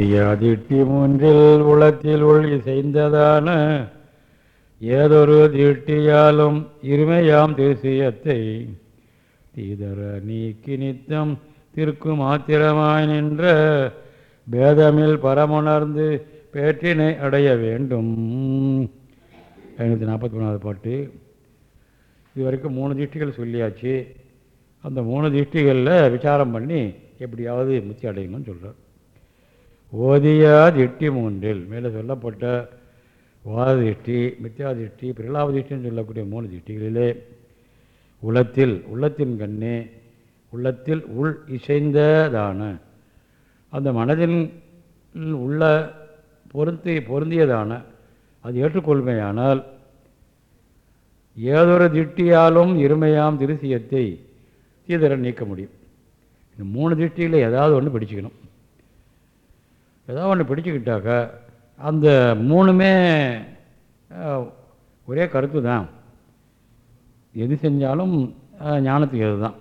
திட்டி மூன்றில் உளத்தில் ஒளி செய்ததான ஏதொரு தீட்டியாலும் இருமையாம் திருசியத்தை தீதர நீக்கி நித்தம் திருக்கு மாத்திரமாய் நின்ற பேதமில் பரமுணர்ந்து பேற்றினை அடைய வேண்டும். ஐநூற்றி நாற்பத்தி மூணாவது பாட்டு. இது வரைக்கும் மூணு திருஷ்டிகள் சொல்லியாச்சு. அந்த மூணு திருஷ்டிகளில் விசாரம் பண்ணி எப்படியாவது முத்தி அடையணும்னு சொல்கிறார் ஓதியா திட்டி மூன்றில். மேலே சொல்லப்பட்ட வாத திஷ்டி மித்யா சொல்லக்கூடிய மூணு திஷ்டிகளிலே உள்ளத்தில் உள்ளத்தின் கண்ணே உள்ளத்தில் உள் இசைந்ததான. அந்த மனதின் உள்ள பொருந்தி பொருந்தியதான. அது ஏற்றுக்கொள்மையானால் ஏதொரு திட்டியாலும் இருமையாம் திருசியத்தை தீதரன் நீக்க முடியும். இந்த மூணு திருஷ்டியில் ஏதாவது ஒன்று பிடிச்சிக்கணும். ஏதோ ஒன்று பிடிச்சிக்கிட்டாக்கா அந்த மூணுமே ஒரே கருத்து தான். எது செஞ்சாலும் ஞானத்துக்கு எது தான்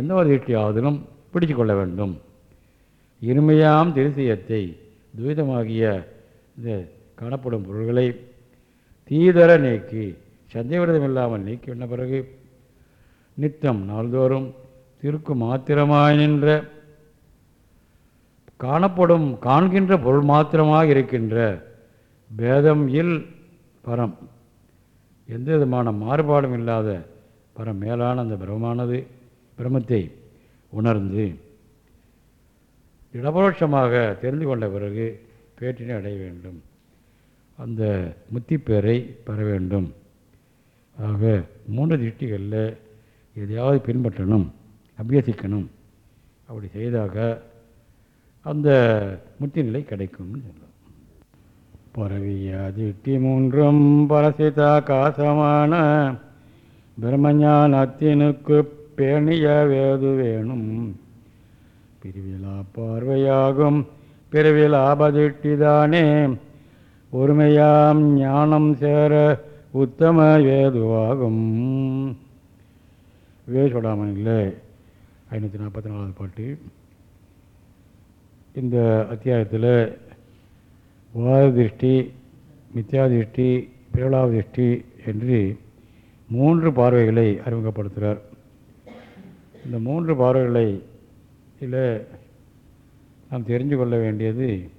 எந்த ஒரு திருஷ்டியாவதிலும் பிடிச்சு கொள்ள வேண்டும். இருமையாம் திருசியத்தை துரிதமாகிய இந்த காணப்படும் பொருள்களை தீதர நீக்கி சந்தேகம் இல்லாமல் நீக்கி பிறகு நித்தம் நாள்தோறும் திருக்கு மாத்திரமாய் நின்ற காணப்படும் காண்கின்ற பொருள் மாத்திரமாக இருக்கின்ற பேதம் இல் பரம். எந்த விதமான மாறுபாடும் இல்லாத பரம் மேலான அந்த பிரமமானது பிரமத்தை உணர்ந்து இடபரோட்சமாக தெரிந்து கொண்ட பிறகு பேற்றினை அடைய வேண்டும். அந்த முத்திப்பேரை பெற வேண்டும். ஆக மூன்று திருஷ்டிகளில் எதையாவது பின்பற்றணும் அபியசிக்கணும். அப்படி செய்தாக அந்த முத்தி நிலை கிடைக்கும்னு சொல்லுவோம் பரவியாதிட்டி மூன்றும் பரசிதா காசமான பிரம்மஞானத்தினுக்கு பேணிய வேது வேணும். பிரிவிலா பார்வையாகும் பிரிவில் ஆபதிட்டிதானே ஒருமையாம் ஞானம் சேர உத்தம வேதுவாகும். விவேசோடாமனில் ஐநூற்றி நாற்பத்தி நாலாவது பாட்டு. இந்த அத்தியாயத்தில் வாத திருஷ்டி மித்யா என்று மூன்று பார்வைகளை அறிமுகப்படுத்துகிறார் இந்த மூன்று பார்வைகளை இதில் நாம் தெரிஞ்சு கொள்ள வேண்டியது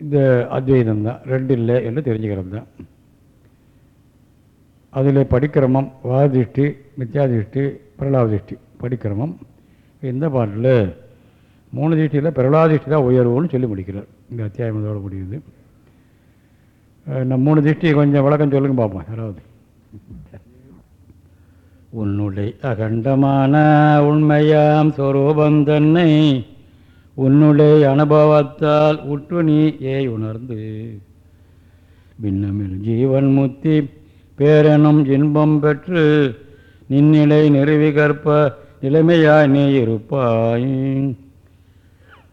இந்த அத்வைதம் தான். ரெண்டு இல்லை என்று தெரிஞ்சுக்கிறது தான். அதில் படிக்கிரமம் வாதிருஷ்டி மித்யாதிஷ்டி பிரலாவதிருஷ்டி படிக்கிரமம் இந்த பாட்டில்? மூணு திருஷ்டியில் பிரலாதிஷ்டி தான் உயர்வுன்னு சொல்லி முடிக்கிறார். இந்த அத்தியாயம் இதோட முடியுது. நம்ம மூணு திருஷ்டியை கொஞ்சம் விளக்கம் சொல்லுங்க பார்ப்போம் யாராவது. உன்னுடைய அகண்டமான உண்மையாம் சொரூபம் தன்னை உன்னுடைய அனுபவத்தால் உற்று நீ ஏய் உணர்ந்து. பின்னமில் ஜீவன் முத்தி பேரெனும் இன்பம் பெற்று நின்னிலை நிறுவி கற்ப நிலைமையாய் நீ இருப்பாய்.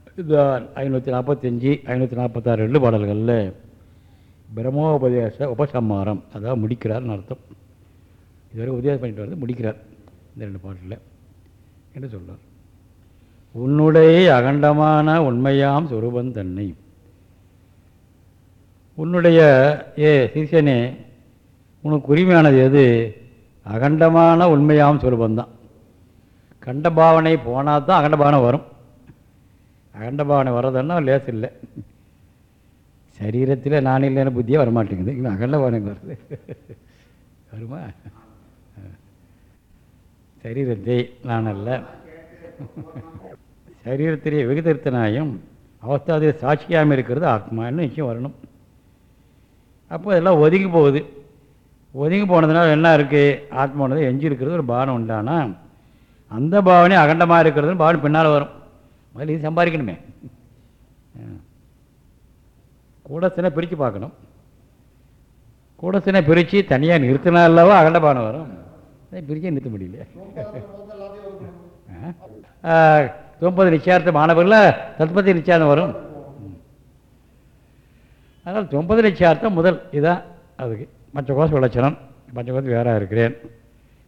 இதுதான் ஐநூற்றி நாற்பத்தஞ்சு ஐநூற்றி நாற்பத்தாறு ரெண்டு பாடல்களில் பிரம்மோபதேச உபசம்மாரம் அதாவது முடிக்கிறார்னு அர்த்தம். இதுவரை உபதேசம் பண்ணிட்டு வந்து முடிக்கிறார் இந்த ரெண்டு பாட்டில் என்று சொல்கிறார் உன்னுடைய அகண்டமான உண்மையாம் சுரூபம் தன்னை. உன்னுடைய ஏ சிஷியனே உனக்கு உரிமையானது எது? அகண்டமான உண்மையாம் சுரூபந்தான் கண்ட பாவனை போனால் தான் அகண்ட பாவனை வரும். அகண்ட பாவனை வர்றதுன்னா லேஸ் இல்லை. சரீரத்தில் நான் இல்லைன்னு புத்தியே வரமாட்டேங்குது. இன்னும் அகண்ட பாவனை வருது வருமா? சரீரத்தை நான் அல்ல. சரீரத்திலே வெகுதரித்தனாயும் அவஸ்தாதிய சாட்சியாமல் இருக்கிறது ஆத்மான்னு நிச்சயம் வரணும். அப்போ இதெல்லாம் ஒதுங்கி போகுது. ஒதுங்கி போனதுனால என்ன இருக்குது ஆத்மானது எஞ்சி இருக்கிறது ஒரு பாவனை உண்டானா அந்த பாவனை அகண்டமாக இருக்கிறது பாவனை பின்னால் வரும். முதல்ல இது சம்பாதிக்கணுமே. கூடத்தினை பிரித்து பார்க்கணும். கூடத்தினை பிரித்து தனியாக நிறுத்தினா அல்லவோ அகண்ட பாவனை வரும். அதை பிரிச்சே நிறுத்த முடியல. தொம்பது நிச்சயார்த்தம் மாணவர்கள் தத்பதி நிச்சயார்த்தம் வரும். அதனால் தொம்பது நிச்சயார்த்தம் முதல் இதுதான் அதுக்கு. மற்ற கோஷ விளச்சனம். மற்ற கோஷம் வேறாக இருக்கிறேன்.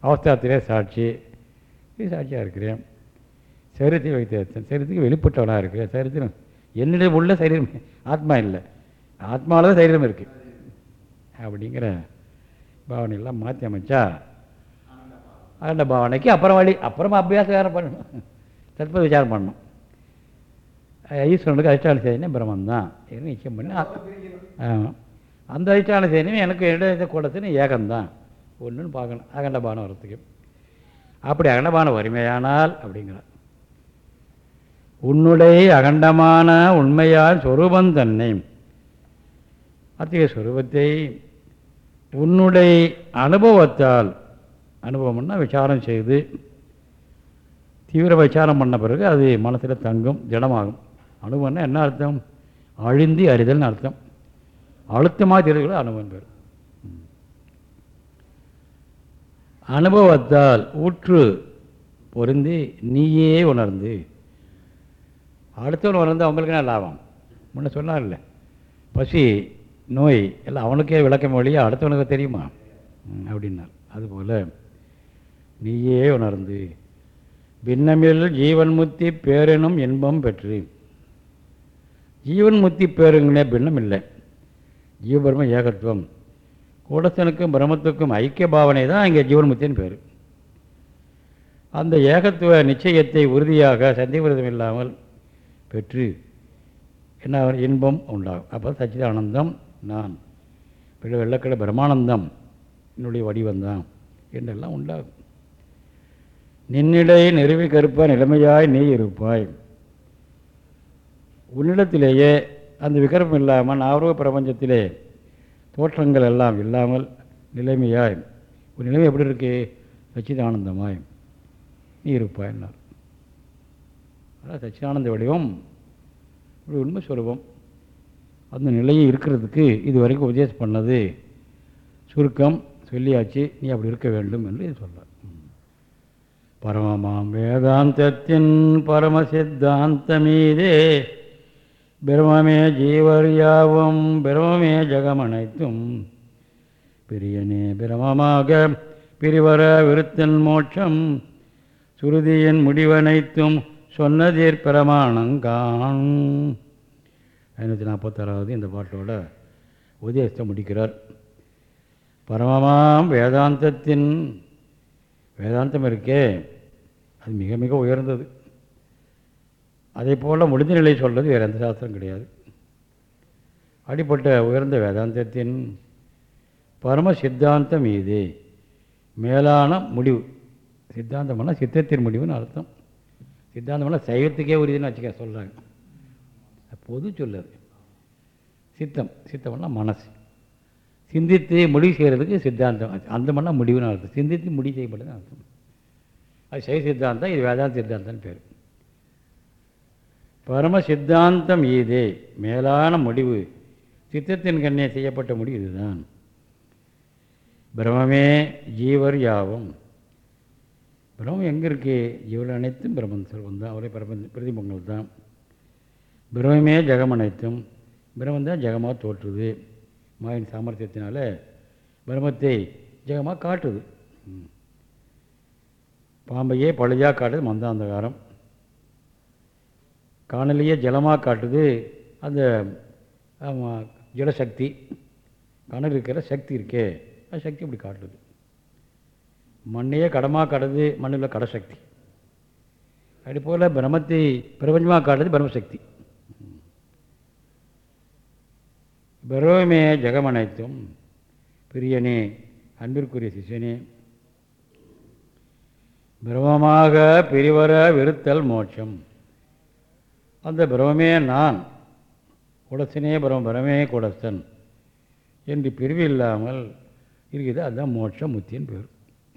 அவஸ்தாத்திலே சாட்சி. இது சாட்சியாக இருக்கிறேன். சரீரத்தை வைத்து சரீரத்துக்கு வெளிப்பட்டவனாக இருக்கிறேன். சரீரத்தில் என்னுடைய உள்ள சரீரம். ஆத்மா இல்லை. ஆத்மாவில் தான் சரீரம் இருக்குது அப்படிங்கிற பாவனையெல்லாம் மாற்றி அமைச்சா அந்த பாவனைக்கு அப்புறம் வழி அப்புறமா அபியாசம் வேறு பண்ணணும். தற்போது விசாரம் பண்ணணும். ஈஸ்வரனுக்கு அதிஷ்டான செய்தினே பிரம்மன் தான் நிச்சயம் பண்ணி ஆமாம் அந்த அதிஷ்டான செய்தியும் எனக்கு என்னுடைய கூடத்தின்னு ஏகம்தான். ஒன்றுன்னு பார்க்கணும். அகண்டபானம் வரத்துக்கு அப்படி அகண்டமான வறுமையானால் அப்படிங்கிறார். உன்னுடைய அகண்டமான உண்மையால் சொரூபம் தன்னை. அத்தகைய சொரூபத்தை உன்னுடைய அனுபவத்தால் அனுபவம்னா விசாரம் செய்து தீவிர விசாரம் பண்ண பிறகு அது மனசில் தங்கும் திடமாகும். அனுபவம்னா என்ன அர்த்தம்? அழிந்து அறிதல்னு அர்த்தம். அழுத்தமாக தெரிகிறது அனுபவம் பேர் அனுபவத்தால் ஊற்று பொருந்தி நீயே உணர்ந்து. அடுத்தவன் உணர்ந்து அவங்களுக்கு என்ன லாபம்? முன்ன சொன்னார்ல பசி நோய் எல்லாம் அவனுக்கே விளக்கம் வழியா அடுத்தவனுக்கு தெரியுமா? அப்படின்னார். அதுபோல் நீயே உணர்ந்து பின்னமில் ஜீவன் முத்தி பேரெனும் இன்பம் பெற்று. ஜீவன் முத்தி பேருங்களே பின்னம் இல்லை ஜீவபரம ஏகத்துவம். கூடத்தனுக்கும் பிரம்மத்துக்கும் ஐக்கிய பாவனை தான் இங்கே ஜீவன்முத்தின்னு பேர். அந்த ஏகத்துவ நிச்சயத்தை உறுதியாக சந்திவிரதம் இல்லாமல் பெற்று என்ன இன்பம் உண்டாகும். அப்போ சச்சிதானந்தம் நான். பிள்ளை வெள்ளக்கடை பிரம்மானந்தம் என்னுடைய வடிவந்தான் என்றெல்லாம் உண்டாகும். நின்னிடை நிறுவி கருப்பாய் நிலைமையாய் நீ இருப்பாய். உன்னிடத்திலேயே அந்த விகரம் இல்லாமல் ஆர்வ பிரபஞ்சத்திலே தோற்றங்கள் எல்லாம் இல்லாமல் நிலைமையாய். ஒரு நிலைமை எப்படி இருக்கு? சச்சிதானந்தமாய் நீ இருப்பாய்னார் அதான் சச்சிதானந்த வடிவம். ஒரு உண்மை சுலபம் அந்த நிலையை இருக்கிறதுக்கு இது வரைக்கும் உபதேசம் பண்ணது சுருக்கம் சொல்லியாச்சு நீ அப்படி இருக்க வேண்டும் என்று சொல்ல பரமமாம் வேதாந்தத்தின் பரம சித்தாந்தமீதே பிரமமே ஜீவர் யாவும் பிரமமே ஜெகமனைத்தும். பிரியனே பிரமமாக பிரிவர விருத்தன் மோட்சம் சுருதியின் முடிவனைத்தும் சொன்னதீர் பிரமாணங்கான். ஐநூற்றி நாற்பத்தாறாவது இந்த பாட்டோட உதயத்தை முடிக்கிறார். பரமமாம் வேதாந்தத்தின் வேதாந்தம் இருக்கே அது மிக மிக உயர்ந்தது. அதே போல் முடிந்த நிலை சொல்றது வேறு எந்த சாஸ்திரம் கிடையாது. அடிப்பட்ட உயர்ந்த வேதாந்தத்தின் பரம சித்தாந்தம் இது. மேலான முடிவு. சித்தாந்தம்னா சித்தத்தின் முடிவுன்னு அர்த்தம். சித்தாந்தம்னா சைவத்துக்கே உரியதுன்னு வச்சுக்க சொல்கிறாங்க பொது சொல்லது சித்தம். சித்தம்னா மனசு. சிந்தித்து முடிவு செய்கிறதுக்கு சித்தாந்தம். அந்த மண்ணா முடிவுன்னு அர்த்தம். சிந்தித்து முடிவு செய்யப்பட்டதுன்னு அர்த்தம். அது சைவ சித்தாந்தம் இது வேதாந்த சித்தாந்தம்னு பேர். பரம சித்தாந்தம் ஈதே. மேலான முடிவு. சித்தத்தின் கண்ணே செய்யப்பட்ட முடிவு இதுதான். பிரமமே ஜீவர் யாவும். பிரம்மம் எங்கே இருக்குது ஜீவர்கள் அனைத்தும் பிரம்மன் செல்வம் தான் அவரே பிரபஞ்ச பிரதிபங்கள் தான். பிரம்மே ஜெகம் அனைத்தும். பிரம்மன் தான் ஜெகமாக தோற்றுது. மாயின் சாமர்த்தியத்தினால பிரம்மத்தை ஜெகமாக காட்டுது. பாம்பையே பழுதாக காட்டுது மந்தாந்தகாரம். காணலையே ஜலமாக காட்டுது. அந்த ஜலசக்தி. கணல் இருக்கிற சக்தி இருக்கே. அந்த சக்தி இப்படி காட்டுது. மண்ணையே கடமாக காட்டுது மண்ணில் கடசக்தி. அப்படி போல் பிரம்மத்தை பிரபஞ்சமாக காட்டுது பிரம்மசக்தி. பிரமே ஜெகமனைத்தும். பிரியனே அன்பிற்குரிய சிஷியனே. பிரமமாக பிரிவர விருத்தல் மோட்சம். அந்த பிரமே நான். குடசனே பிரம பிரமே குடசன் என்று பிரிவு இல்லாமல் இருக்குது. அதுதான் மோட்சம் முத்தின்னு பேர்.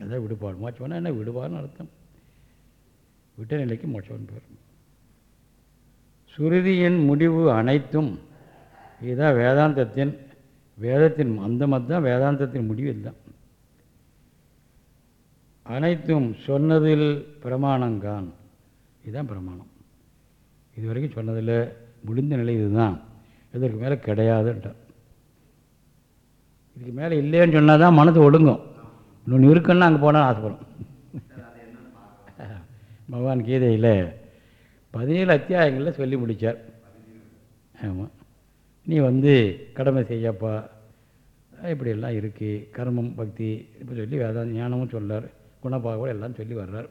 அதான் விடுபாடு மோட்சம்னா என்ன? விடுபாடுன்னு அர்த்தம். விட்ட நிலைக்கு மோட்சம்னு பேர். சுருதியின் முடிவு அனைத்தும் இதுதான் வேதாந்தத்தின் வேதத்தின் அந்த மத்தான் வேதாந்தத்தின் முடிவு இதுதான். அனைத்தும் சொன்னதில் பிரமாணங்கான் இதுதான் பிரமாணம். இது வரைக்கும் சொன்னதில் முடிந்த நிலை இதுதான். இதற்கு மேலே கிடையாதுன்ட்டான் இதுக்கு மேலே இல்லைன்னு சொன்னால் தான் மனது ஒடுங்கும். இன்னொன்று இருக்குன்னா அங்கே போனால் ஆசைப்படும் பகவான் கீதையில் பதினேழு அத்தியாயங்களில் சொல்லி முடித்தார் ஆமாம் நீ வந்து கடமை செய்யப்பா. இப்படியெல்லாம் இருக்குது கர்மம் பக்தி இப்போ சொல்லி வேதாந்த ஞானமும் சொல்லார். குணபாகம் எல்லாம் சொல்லி வர்றார்.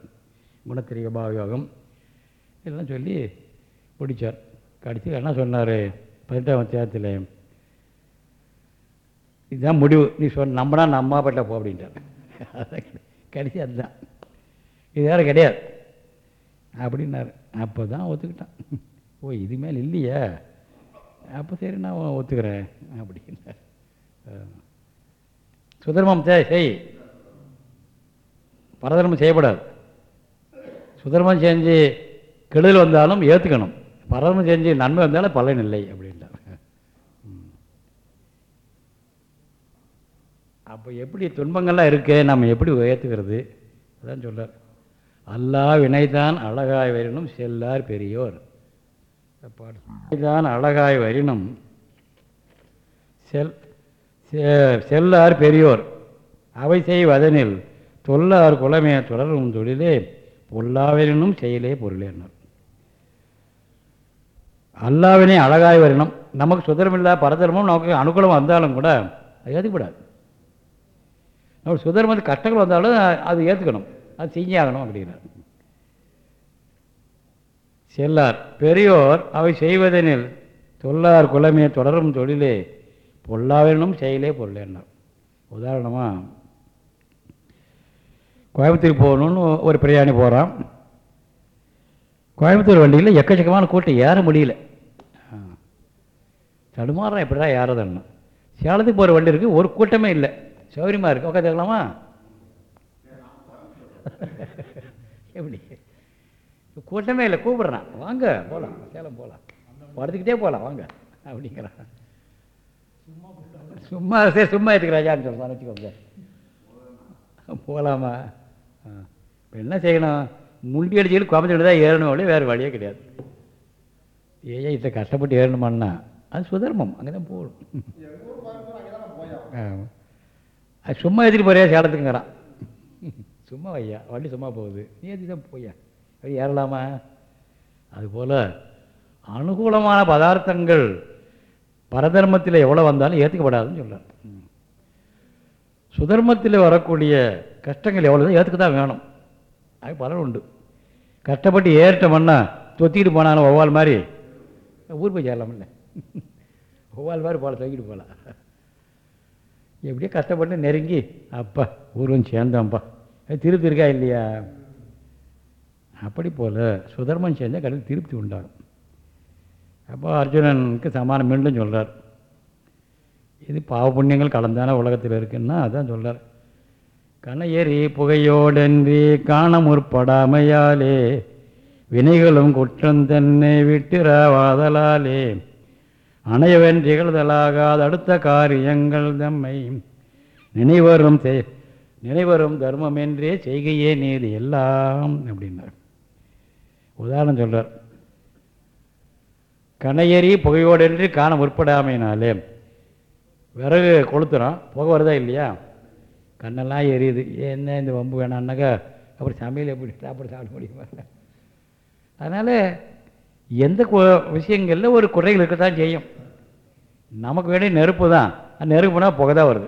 குணத்திரிக பாவயோகம் எல்லாம் சொல்லி பிடிச்சார். கடைசியில் என்ன சொன்னார்? பதினெட்டாம் அத்தியாயத்தில் இதுதான் முடிவு. நீ சொன்ன நம்மனா நம்ம பட்ட போ அப்படின்ட்டார். கடைசி அதுதான். இது வேறு கிடையாது. அப்படின்னாரு. அப்போ தான் ஒத்துக்கிட்டான். ஓ இது மேலே இல்லையா. அப்போ சரி நான் ஒத்துக்கிறேன். அப்படின்னார். சுதர்மம் செய் செய். பரதர்மம் செய்யப்படாது. சுதர்மம் செஞ்சு கெடுதல் வந்தாலும் ஏற்றுக்கணும் பரதர்மம் செஞ்சு நன்மை வந்தாலும் பலன் இல்லை அப்படின்ட்டார் அப்போ எப்படி துன்பங்கள்லாம் இருக்கு நம்ம எப்படி உயர்த்துக்கிறது அதான் சொல்கிறார் அல்லா வினைதான் அழகாய் வரினும் செல்லார் பெரியோர். வினைதான் அழகாய் வரினும் செல் செல்லார் பெரியோர். அவை செய்வதனில் தொல்லார் குலமே தொடரும் தொழிலே பொல்லாவரினும் செயலே பொருளேனார். அல்லாவினே அழகாய் வரணும். நமக்கு சுதரமில்லா பரதர்மம் நமக்கு அனுகூலம் வந்தாலும் கூட அது ஏற்றுக்கூடாது நம்ம சுதர்மத்து கஷ்டங்கள் வந்தாலும் அது ஏற்றுக்கணும் அது செஞ்சே ஆகணும் அப்படிங்கிறார். செல்லார் பெரியோர் அவை செய்வதெனில் தொல்லார் குலமே தொடரும் தொழிலே பொல்லாவினும் செயலே பொருளேன்னார் உதாரணமாக கோயம்புத்தூர் போகணுன்னு ஒரு பிரயாணி போகிறான் கோயம்புத்தூர் வண்டியில் எக்கச்சக்கமான கூட்டம் ஏற முடியல. தடுமாறுறான் எப்படிடா ஏறதுன்னு சேலத்துக்கு போகிற வண்டி இருக்குது ஒரு கூட்டமே இல்லை. சௌகரியமாக இருக்குது உட்காந்துக்கலாமா எப்படி? கூட்டமே இல்லை கூப்பிட்றான். வாங்க போகலாம் சேலம் போகலாம் படுத்துக்கிட்டே போகலாம் வாங்க. அப்படிங்கிறான். சும்மா சரி சும்மா எடுத்துக்கிறாஜான்னு சொல்கிறான் வச்சுக்கோங்க போகலாமா இப்போ என்ன செய்யணும்? முண்டி அடிச்சுக்கிட்டு குழம்பு தான் ஏறணும். அப்படியே வேறு வழியே கிடையாது. ஏன் இதை கஷ்டப்பட்டு ஏறணுமான்னா? அது சுதர்மம் அங்கே தான் போகணும் அது சும்மா எடுத்துகிட்டு போறியா சேலத்துக்குங்கிறான். சும்மா வையா வண்டி சும்மா போகுது. நீ எதுக்கு தான் போய்யா. ஏறலாமா? அதுபோல் அனுகூலமான பதார்த்தங்கள் பரதர்மத்தில் எவ்வளோ வந்தாலும் ஏற்றுக்கப்படாதுன்னு சொல்கிறார் சுதர்மத்தில் வரக்கூடிய கஷ்டங்கள் எவ்வளோ ஏற்றுக்க தான் வேணும். அது பலன் உண்டு. கஷ்டப்பட்டு ஏறிட்டோம்னா தொத்திக்கிட்டு போனாலும் ஒவ்வால் மாதிரி ஊர் போய் சேரலாமில்ல ஒவ்வால் மாதிரி போல தொங்கிட்டு போகலாம் எப்படியோ கஷ்டப்பட்டு நெருங்கி அப்பா ஊரும் சேர்ந்தோம்ப்பா திருப்தி இருக்கா இல்லையா? அப்படி போல் சுதர்மம் சேர்ந்தால் கடையில் திருப்தி உண்டாகும். அப்போ அர்ஜுனனுக்கு சமானம் மீண்டும் சொல்கிறார் இது பாவ புண்ணியங்கள் கலந்தான உலகத்தில் இருக்குன்னா அதான் சொல்கிறார் கனையறி புகையோடன்றி காண முற்படாமையாலே வினைகளும் குற்றம் தன்னை விட்டுறாவாதலாலே அணையவன் திகழ்தலாகாத அடுத்த காரியங்கள் தம்மை. நினைவரும் நினைவரும் தர்மம் என்றே செய்கையே நீது எல்லாம் அப்படின்னார். உதாரணம் சொல்கிறார் கணையறி புகையோடென்று காண முற்படாமையினாலே விறகு கொளுத்துறோம் புகை வருதா இல்லையா? கண்ணெல்லாம் எரியுது. என்ன இந்த வம்பு வேணான்னாக்கா அப்புறம் சமையல் எப்படி சாப்பிட சாப்பிட முடியுமா? அதனால் எந்த விஷயங்களில் ஒரு குறைகள் இருக்க தான் செய்யும். நமக்கு வேண்டிய நெருப்பு தான். அந்த நெருப்புனா புகை தான் வருது.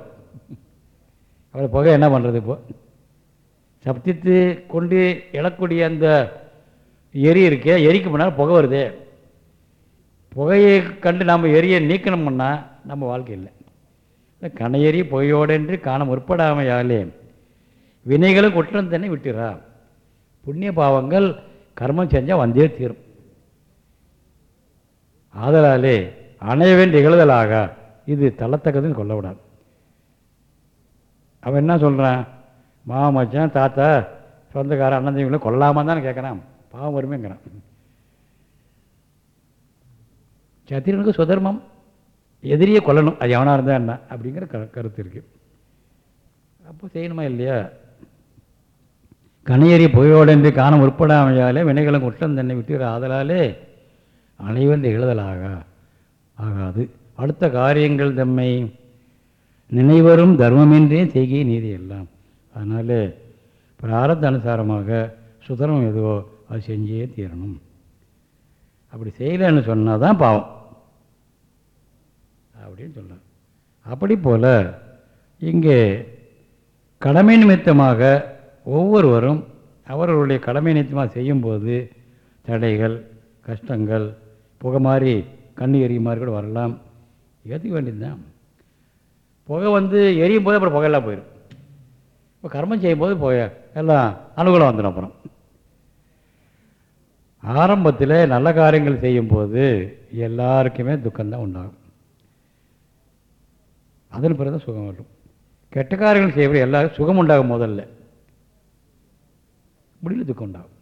அப்புறம் புகை என்ன பண்ணுறது இப்போ? சப்தித்து கொண்டு எழக்கூடிய அந்த எரி இருக்கே எரிக்கு முன்னால் புகை வருது. புகையை கண்டு நம்ம எரியை நீக்கணும்னா நம்ம வாழ்க்கை இல்லை. கணையறி புகையோடென்று காண முற்படாமையாலே வினைகளும் குற்றம் தன்னை விட்டுறா. புண்ணிய பாவங்கள் கர்மம் செஞ்சால் வந்தே தீரும். ஆதலாலே அணையவன் இகழுதலாக இது தள்ளத்தக்கதுன்னு கொல்லவிடாது அவன் என்ன சொல்கிறான் மாமச்சான் மச்சான் தாத்தா சொந்தக்காரன் அண்ணன் தம்பிகளை கொல்லாமல் தானே கேட்குறான் பாவம் வருமேங்கிறான் சத்திரனுக்கு சுதர்மம். எதிரியே கொல்லணும். அது எவனாக இருந்தால் என்ன அப்படிங்கிற க கருத்து இருக்குது அப்போ செய்யணுமா இல்லையா? கணையறி புகையோடென்று காண முற்படாமையாலே வினைகளும் குற்றம் தன்னை விட்டு ஆதலாலே அனைவந்து எழுதலாக. ஆகாது. அடுத்த காரியங்கள் தம்மை நினைவரும் தர்மமின்றே செய்கை நீதி எல்லாம். அதனால் பிராரத்த அனுசாரமாக சுதரம் எதுவோ அது செஞ்சே தீரணும். அப்படி செய்யலைன்னு சொன்னால் தான் பாவம். அப்படின்னு சொல்கிறார் அப்படி போல் இங்கே கடமை நிமித்தமாக ஒவ்வொருவரும் அவர்களுடைய கடமை நிமித்தமாக செய்யும்போது தடைகள் கஷ்டங்கள் புகை மாதிரி கண்ணு எரியும் மாதிரி கூட வரலாம். ஏற்றுக்க வேண்டியது தான் புகை வந்து எரியும் போது அப்புறம் புகையெல்லாம் போயிடும் இப்போ கர்மம் செய்யும்போது புகை எல்லாம் அனுகூலம் வந்துடும் அப்புறம். ஆரம்பத்தில் நல்ல காரியங்கள் செய்யும்போது எல்லாருக்குமே துக்கம்தான் உண்டாகும். அதன் பிறகு தான் சுகம் வரும். கெட்ட காரியங்கள் செய்யக்கூடிய எல்லாருக்கும் சுகம் உண்டாகும் முதல்ல. முடியல துக்கம் உண்டாகும்.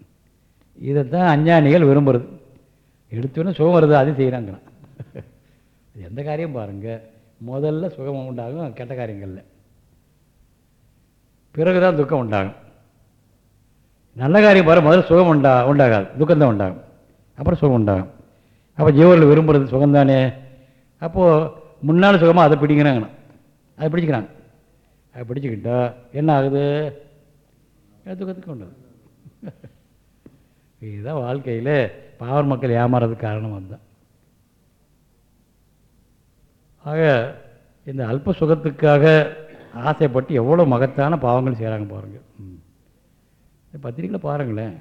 இதைத்தான் அஞ்ஞானிகள் விரும்புறது. எடுத்தோன்னே சுகம் வருது அதையும் செய்கிறாங்கண்ணா எந்த காரியம் பாருங்கள் முதல்ல சுகம் உண்டாகும் கெட்ட காரியங்களில். பிறகு தான் துக்கம் உண்டாகும். நல்ல காரியம் பாரு முதல்ல சுகம் உண்டா உண்டாகாது. துக்கம்தான் உண்டாகும். அப்புறம் சுகம் உண்டாகும். அப்போ ஜீவர்கள் விரும்புகிறது சுகம்தானே? அப்போது முன்னால் சுகமாக அதை பிடிக்கிறாங்க அதை பிடிச்சிக்கிறாங்க. அதை பிடிச்சிக்கிட்டா என்ன ஆகுது? துக்கத்துக்கு உண்டாகும் இதுதான் வாழ்க்கையில் பாவர் மக்கள் ஏமாறதுக்கு காரணம் அதுதான். ஆக இந்த அல்ப சுகத்துக்காக ஆசைப்பட்டு எவ்வளோ மகத்தான பாவங்கள் செய்கிறாங்க பாருங்கள் இந்த பத்திரிக்கையில் பாருங்களேன்.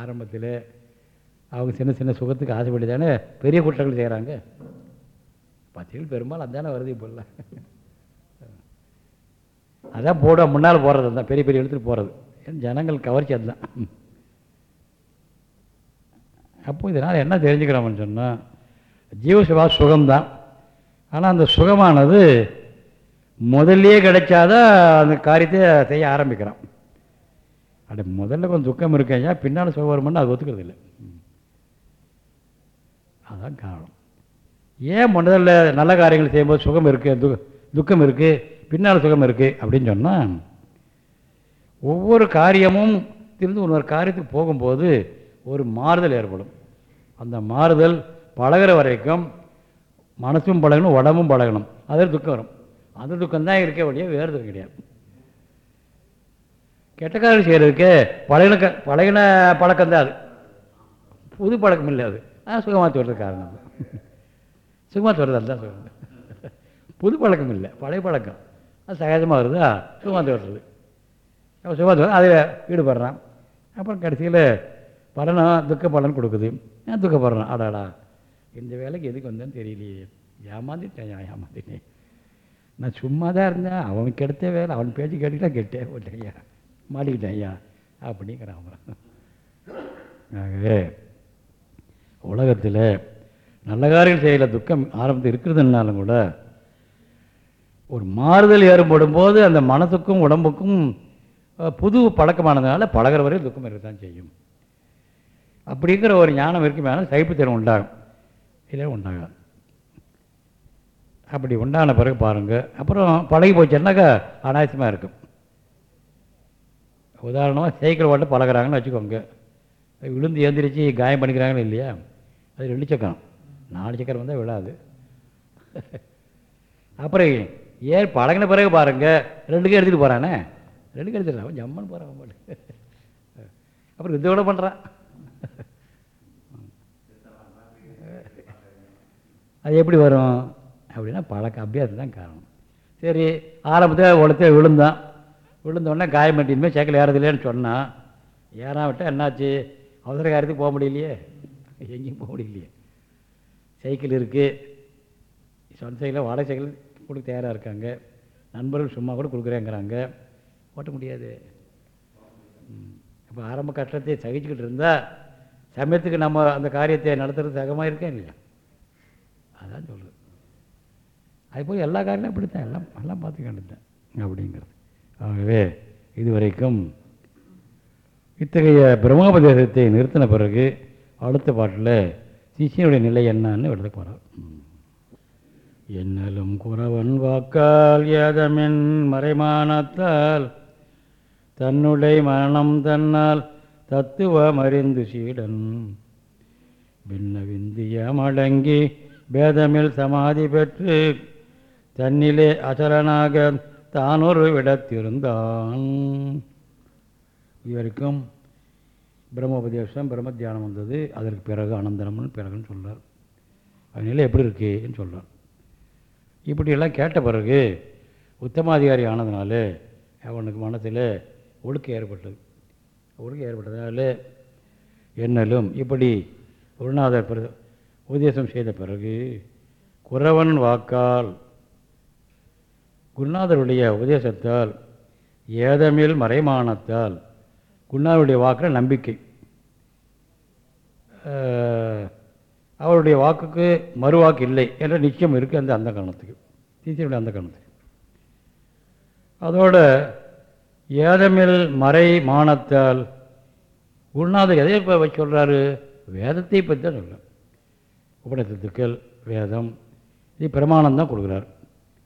ஆரம்பத்தில் அவங்க சின்ன சின்ன சுகத்துக்கு ஆசைப்பட்டு தானே பெரிய குற்றங்கள் செய்கிறாங்க பத்திரிகைகள் பெரும்பாலும் அதுதானே வருது இப்போல்லாம். அதான் போட முன்னால் போடுறது தான் பெரிய பெரிய எழுத்துட்டு போகிறது ஜனங்கள் கவர்ச்சி அதுதான். அப்போ இதனால் என்ன தெரிஞ்சுக்கிறோம்னு சொன்னால் ஜீவசுபா சுகம்தான். ஆனால் அந்த சுகமானது முதல்லையே கிடைச்சாதான் அந்த காரியத்தை செய்ய ஆரம்பிக்கிறான். அப்படி முதல்ல கொஞ்சம் துக்கம் இருக்கையா பின்னால் சுகம் வருமானு அது ஒத்துக்கிறது இல்லை. அதுதான் காரணம். ஏன் முதல்ல நல்ல காரியங்கள் செய்யும்போது சுகம் இருக்குது து துக்கம் இருக்குது பின்னால் சுகம் இருக்குது அப்படின்னு சொன்னால் ஒவ்வொரு காரியமும் திருந்து இன்னொரு காரியத்துக்கு போகும்போது ஒரு மாறுதல் ஏற்படும். அந்த மாறுதல் பழகிற வரைக்கும் மனசும் பழகணும் உடம்பும் பழகணும். அதில் துக்கம் வரும். அந்த துக்கம் தான் இருக்க வழியே வேறு துக்கம் கிடையாது. கெட்டக்காரர்கள் செய்கிறதுக்கு பழகின க பழகின பழக்கம் தான் அது. புது பழக்கம் இல்லை அது. ஆ சுகமாக சொல்கிறது காரணம் சுகமாக சொல்கிறது அதுதான் சொல்கிறது புது பழக்கம் இல்லை பழைய பழக்கம். அது சகஜமாக வருதா? சுகமாக சொல்கிறது சுகாதாரம் அதில் ஈடுபடுறான். அப்புறம் கடைசியில் பலனாக துக்க பலன் கொடுக்குது. நான் துக்கப்படுறான்? அடாடா. இந்த வேலைக்கு எதுக்கு வந்தேன்னு தெரியலையே. ஏமாந்துட்டேன் ஏமாந்துட்டேன் நான் சும்மா தான் இருந்தேன். அவன் கெடுத்த வேலை. அவன் பேச்சு கேட்டுக்கிட்டா கெட்டே போட்டேன் ஐயா. மாட்டிக்கிட்டேன் ஐயா. அப்படிங்கிறான் அவன். ஆகவே உலகத்தில் நல்ல காரியம் செய்யல துக்கம் ஆரம்பத்தில் இருக்கிறதுனாலும் கூட ஒரு மாறுதல் ஏற்படும் போது அந்த மனதுக்கும் உடம்புக்கும் புது பழக்கமானதுனால பழகிற வரையும் துக்கம் இருக்கத்தான் செய்யும். அப்படிங்கிற ஒரு ஞானம் இருக்குமே சைப்புத்திறன் உண்டாகும். இல்லை உண்டாகாது. அப்படி உண்டான பிறகு பாருங்கள் அப்புறம் பழகி போச்சுன்னாக்கா அனாவசியமாக இருக்கும். உதாரணமாக சைக்கிள் ஓட்ட பழகிறாங்கன்னு வச்சுக்கோங்க. விழுந்து எழுந்திரிச்சு காயம் பண்ணிக்கிறாங்கன்னு இல்லையா? அது ரெண்டு சக்கரம். நாலு சக்கரம் வந்தால் விழாது. அப்புறம் ஏன் பழகின பிறகு பாருங்கள் ரெண்டுக்கும் எடுத்துகிட்டு போகிறானே ரெண்டு எடுத்துக்கலாம் அவன் ஜம்மன் போகிறான் போட்டு அப்புறம் இது விட பண்ணுறான் அது எப்படி வரும்? அப்படின்னா பழக்க அபியாசம் தான் காரணம். சரி ஆரம்பத்தில் உலகத்தில் விழுந்தான். விழுந்தோடனே காயம் பண்ணிட்டுமே சைக்கிள் ஏறதில்லைன்னு சொன்னான் ஏறா விட்டால் என்னாச்சு? அவசர காரியத்துக்கு போக முடியலையே. எங்கேயும் போக முடியலையே. சைக்கிள் இருக்குது சொந்த சைக்கிளில் வாடகை சைக்கிள் கொடுக்க தயாராக இருக்காங்க. நண்பர்கள் சும்மா கூட கொடுக்குறேங்கிறாங்க. ஓட்ட முடியாது. இப்போ ஆரம்ப கஷ்டத்தை சகிச்சுக்கிட்டு இருந்தால் சமயத்துக்கு நம்ம அந்த காரியத்தை நடத்துறது சகமாக இருக்கேன் இல்லையா? அதான் சொல்லுது அதுபோல் எல்லா காரியமும் இப்படித்தான் எல்லாம் எல்லாம் பார்த்துக்கிட்டுதான் அப்படிங்கிறது. ஆகவே இதுவரைக்கும் இத்தகைய பிரம்மோபதேசத்தை நிறுத்தின பிறகு அடுத்த பாட்டில் சிஷியனுடைய நிலை என்னன்னு எழுத போகிறார் என்னலும் குறவன் வாக்கால் ஏதமின் மறைமானத்தால் தன்னுடைய மரணம் தன்னால் தத்துவம் அறிந்து சீடன். பின்ன விந்திய மடங்கி பேதமில் சமாதி பெற்று தன்னிலே அசலனாக தானொரு விடத்திருந்தான். இதுவரைக்கும் பிரம்மோபதேசம் பிரம்ம தியானம் வந்தது. அதற்கு பிறகு அனந்தரம்னு பிறகுன்னு சொல்கிறார் அதனால எப்படி இருக்குன்னு சொல்கிறார் இப்படியெல்லாம் கேட்ட பிறகு உத்தமாதிகாரி ஆனதுனால அவனுக்கு மனசில் ஒழுக்கம் ஏற்பட்டது. ஒழுக்கம் ஏற்பட்டதுனால என்னலும் இப்படி குருநாதர் பிர உபதேசம் செய்த பிறகு குறவன் வாக்கால் குருநாதருடைய உபதேசத்தால் ஏதமில் மறைமானத்தால் குருநாதருடைய வாக்கில் நம்பிக்கை. அவருடைய வாக்குக்கு மறுவாக்கு இல்லை என்ற நிச்சயம் இருக்குது அந்த அந்த காரணத்துக்கு. தீசியனுடைய அந்த காரணத்துக்கு. அதோட ஏதமில் மறை மானத்தால். குருநாதர் எதை இப்போ சொல்கிறாரு வேதத்தை பற்றி தான் சொல்கிறார் உபநிஷத்துக்கள் வேதம் இது பிரமாணம் தான் கொடுக்குறார்.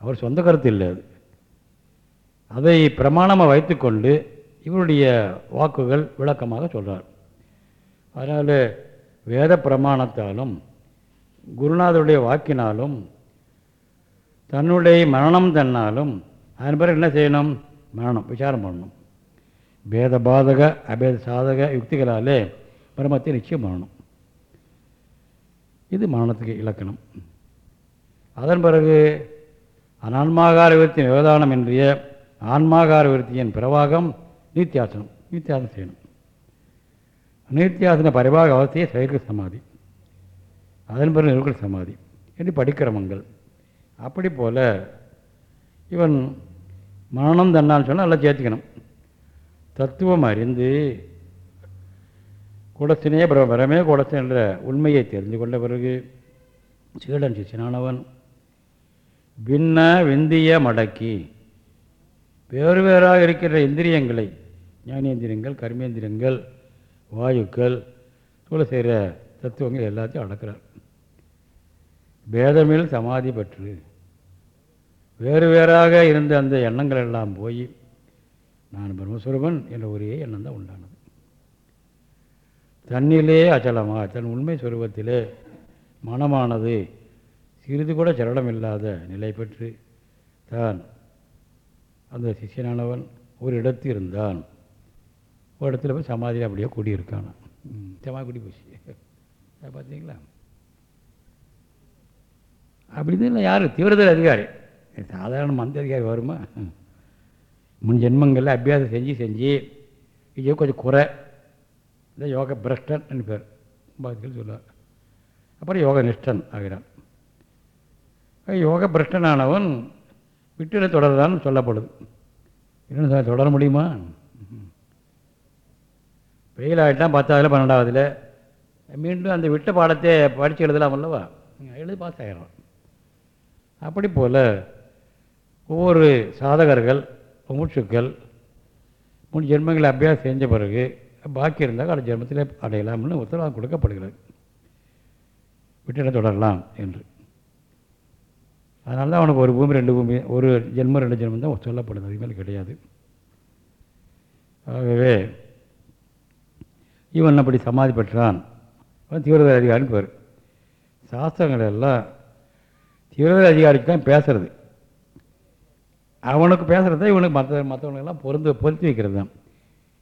அவர் சொந்த கருத்து இல்லை அது. அதை பிரமாணமாக வைத்துக்கொண்டு இவருடைய வாக்குகள் விளக்கமாக சொல்கிறார் அதனால் வேத பிரமாணத்தாலும் குருநாதருடைய வாக்கினாலும் தன்னுடைய மரணம் தன்னாலும் அதன் பிறகு என்ன செய்யணும்? மரணம் விசாரம் பண்ணணும். பேத பாதக அபேத சாதக யுக்திகளாலே பிரம்மத்தை நிச்சயம் பண்ணணும். இது மரணத்துக்கு இலக்கணம். அதன் பிறகு அனான்மாகார விருத்தியின் விவதானம் என்றிய ஆன்மாகார விருத்தியின் பிரவாகம் நித்தியாசனம் நித்தியாசனம் செய்யணும். நித்தியாசன பரிபாக அவஸ்தையை செயற்கை சமாதி. அதன் பிறகு நிருக்கல் சமாதி. என்று படிக்கிரமங்கள் அப்படி போல் இவன் மரணம் தன்னான்னு சொன்னால் நல்லா சேர்த்துக்கணும். தத்துவம் அறிந்து குடத்தினே பிர- பிரமே குடத்தின் என்ற உண்மையை தெரிந்து கொண்ட பிறகு சீடன் சிச்சனானவன் பின்ன விந்திய மடக்கி வேறு வேறாக இருக்கிற இந்திரியங்களை ஞானேந்திரியங்கள் கர்மேந்திரியங்கள் வாயுக்கள் சூழ செய்கிற தத்துவங்கள் எல்லாத்தையும் அடக்கிறார். பேதமில் சமாதி பெற்று வேறு வேறாக இருந்த அந்த எண்ணங்கள் எல்லாம் போய் நான் பிரம்மஸ்வரூபன் என்ற ஒரே எண்ணம் தான் உண்டானது. தன்னிலே அச்சலமாக தன் உண்மை சுரூபத்திலே மனமானது சிறிது கூட சரளம் இல்லாத நிலை பெற்று தான் அந்த சிஷ்யனானவன் ஒரு இடத்து இருந்தான். ஒரு இடத்துல போய் சமாதியில் அப்படியே குடியிருக்கான். ம், சமாதி குடி போச்சு. பார்த்தீங்களா அப்படின்னு இல்லை யார்? தீவிரதர் அதிகாரி. சாதாரண மந்ததிகாரி வருமா? முன் ஜென்மங்களில் அபியாசம் செஞ்சு செஞ்சு இது கொஞ்சம் குறை. இந்த யோக பிரஷ்டன் பேர். பாக்கியில் சொல்லுவார். அப்புறம் யோக நிஷ்டன் ஆகிறான் யோக பிரஷ்டனானவன் விட்டுரை தொடர்தான் சொல்லப்படுது. என்ன சார் தொடர முடியுமா? ஃபெயில் ஆகிட்டான் பத்தாவதுல பன்னெண்டாவதுல மீண்டும் அந்த விட்ட பாடத்தை படித்து எழுதலாம் அல்லவா எழுதி பாஸ் ஆகிடும் அப்படி போல் ஒவ்வொரு சாதகர்கள் மூச்சுக்கள் மூணு ஜென்மங்களை அபியாசம் செஞ்ச பிறகு பாக்கி இருந்தால் அடுத்த ஜென்மத்தில் அடையலாம்னு உத்தரவாதம் கொடுக்கப்படுகிறது விட்டுட தொடரலாம் என்று. அதனால தான் அவனுக்கு ஒரு பூமி ரெண்டு பூமி ஒரு ஜென்மம் ரெண்டு ஜென்மம் தான் சொல்லப்படுது. அதுக்கு மேலே கிடையாது. ஆகவே இவன் அப்படி சமாதி பெற்றான். அவன் தீவிரவாத அதிகாரின்னு பேர். சாஸ்திரங்கள் எல்லாம் தீவிரவாத அதிகாரிக்கு தான் பேசுறது. அவனுக்கு பேசுகிறது தான் இவனுக்கு மற்ற மற்றவனுக்கெல்லாம் பொருந்து பொருத்தி வைக்கிறது தான்.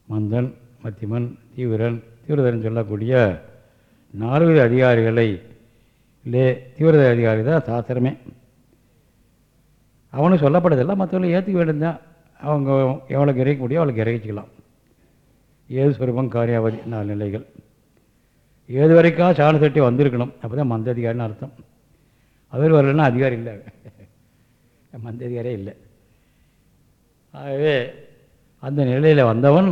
மந்தன் மத்திமன் தீவிரன் தீவிரதரன் சொல்லக்கூடிய நால்வித அதிகாரிகளை லே தீவிரத அதிகாரி தான் சாஸ்திரமே. அவனுக்கு சொல்லப்பட்டதெல்லாம் மற்றவங்களை ஏற்றுக்க வேண்டியதுதான். அவங்க எவ்வளோக்கு இறைக்க முடியும் அவளுக்கு இறைச்சிக்கலாம் ஏது சுரூபம் காரியாவதி நாலு நிலைகள். ஏது வரைக்கா சாண சட்டி வந்திருக்கணும். அப்போ தான் மந்த அதிகாரின்னு அர்த்தம். அவர் வரலன்னா அதிகாரி இல்லை. மந்த அதிகாரியே இல்லை. ஆகவே அந்த நிலையில் வந்தவன்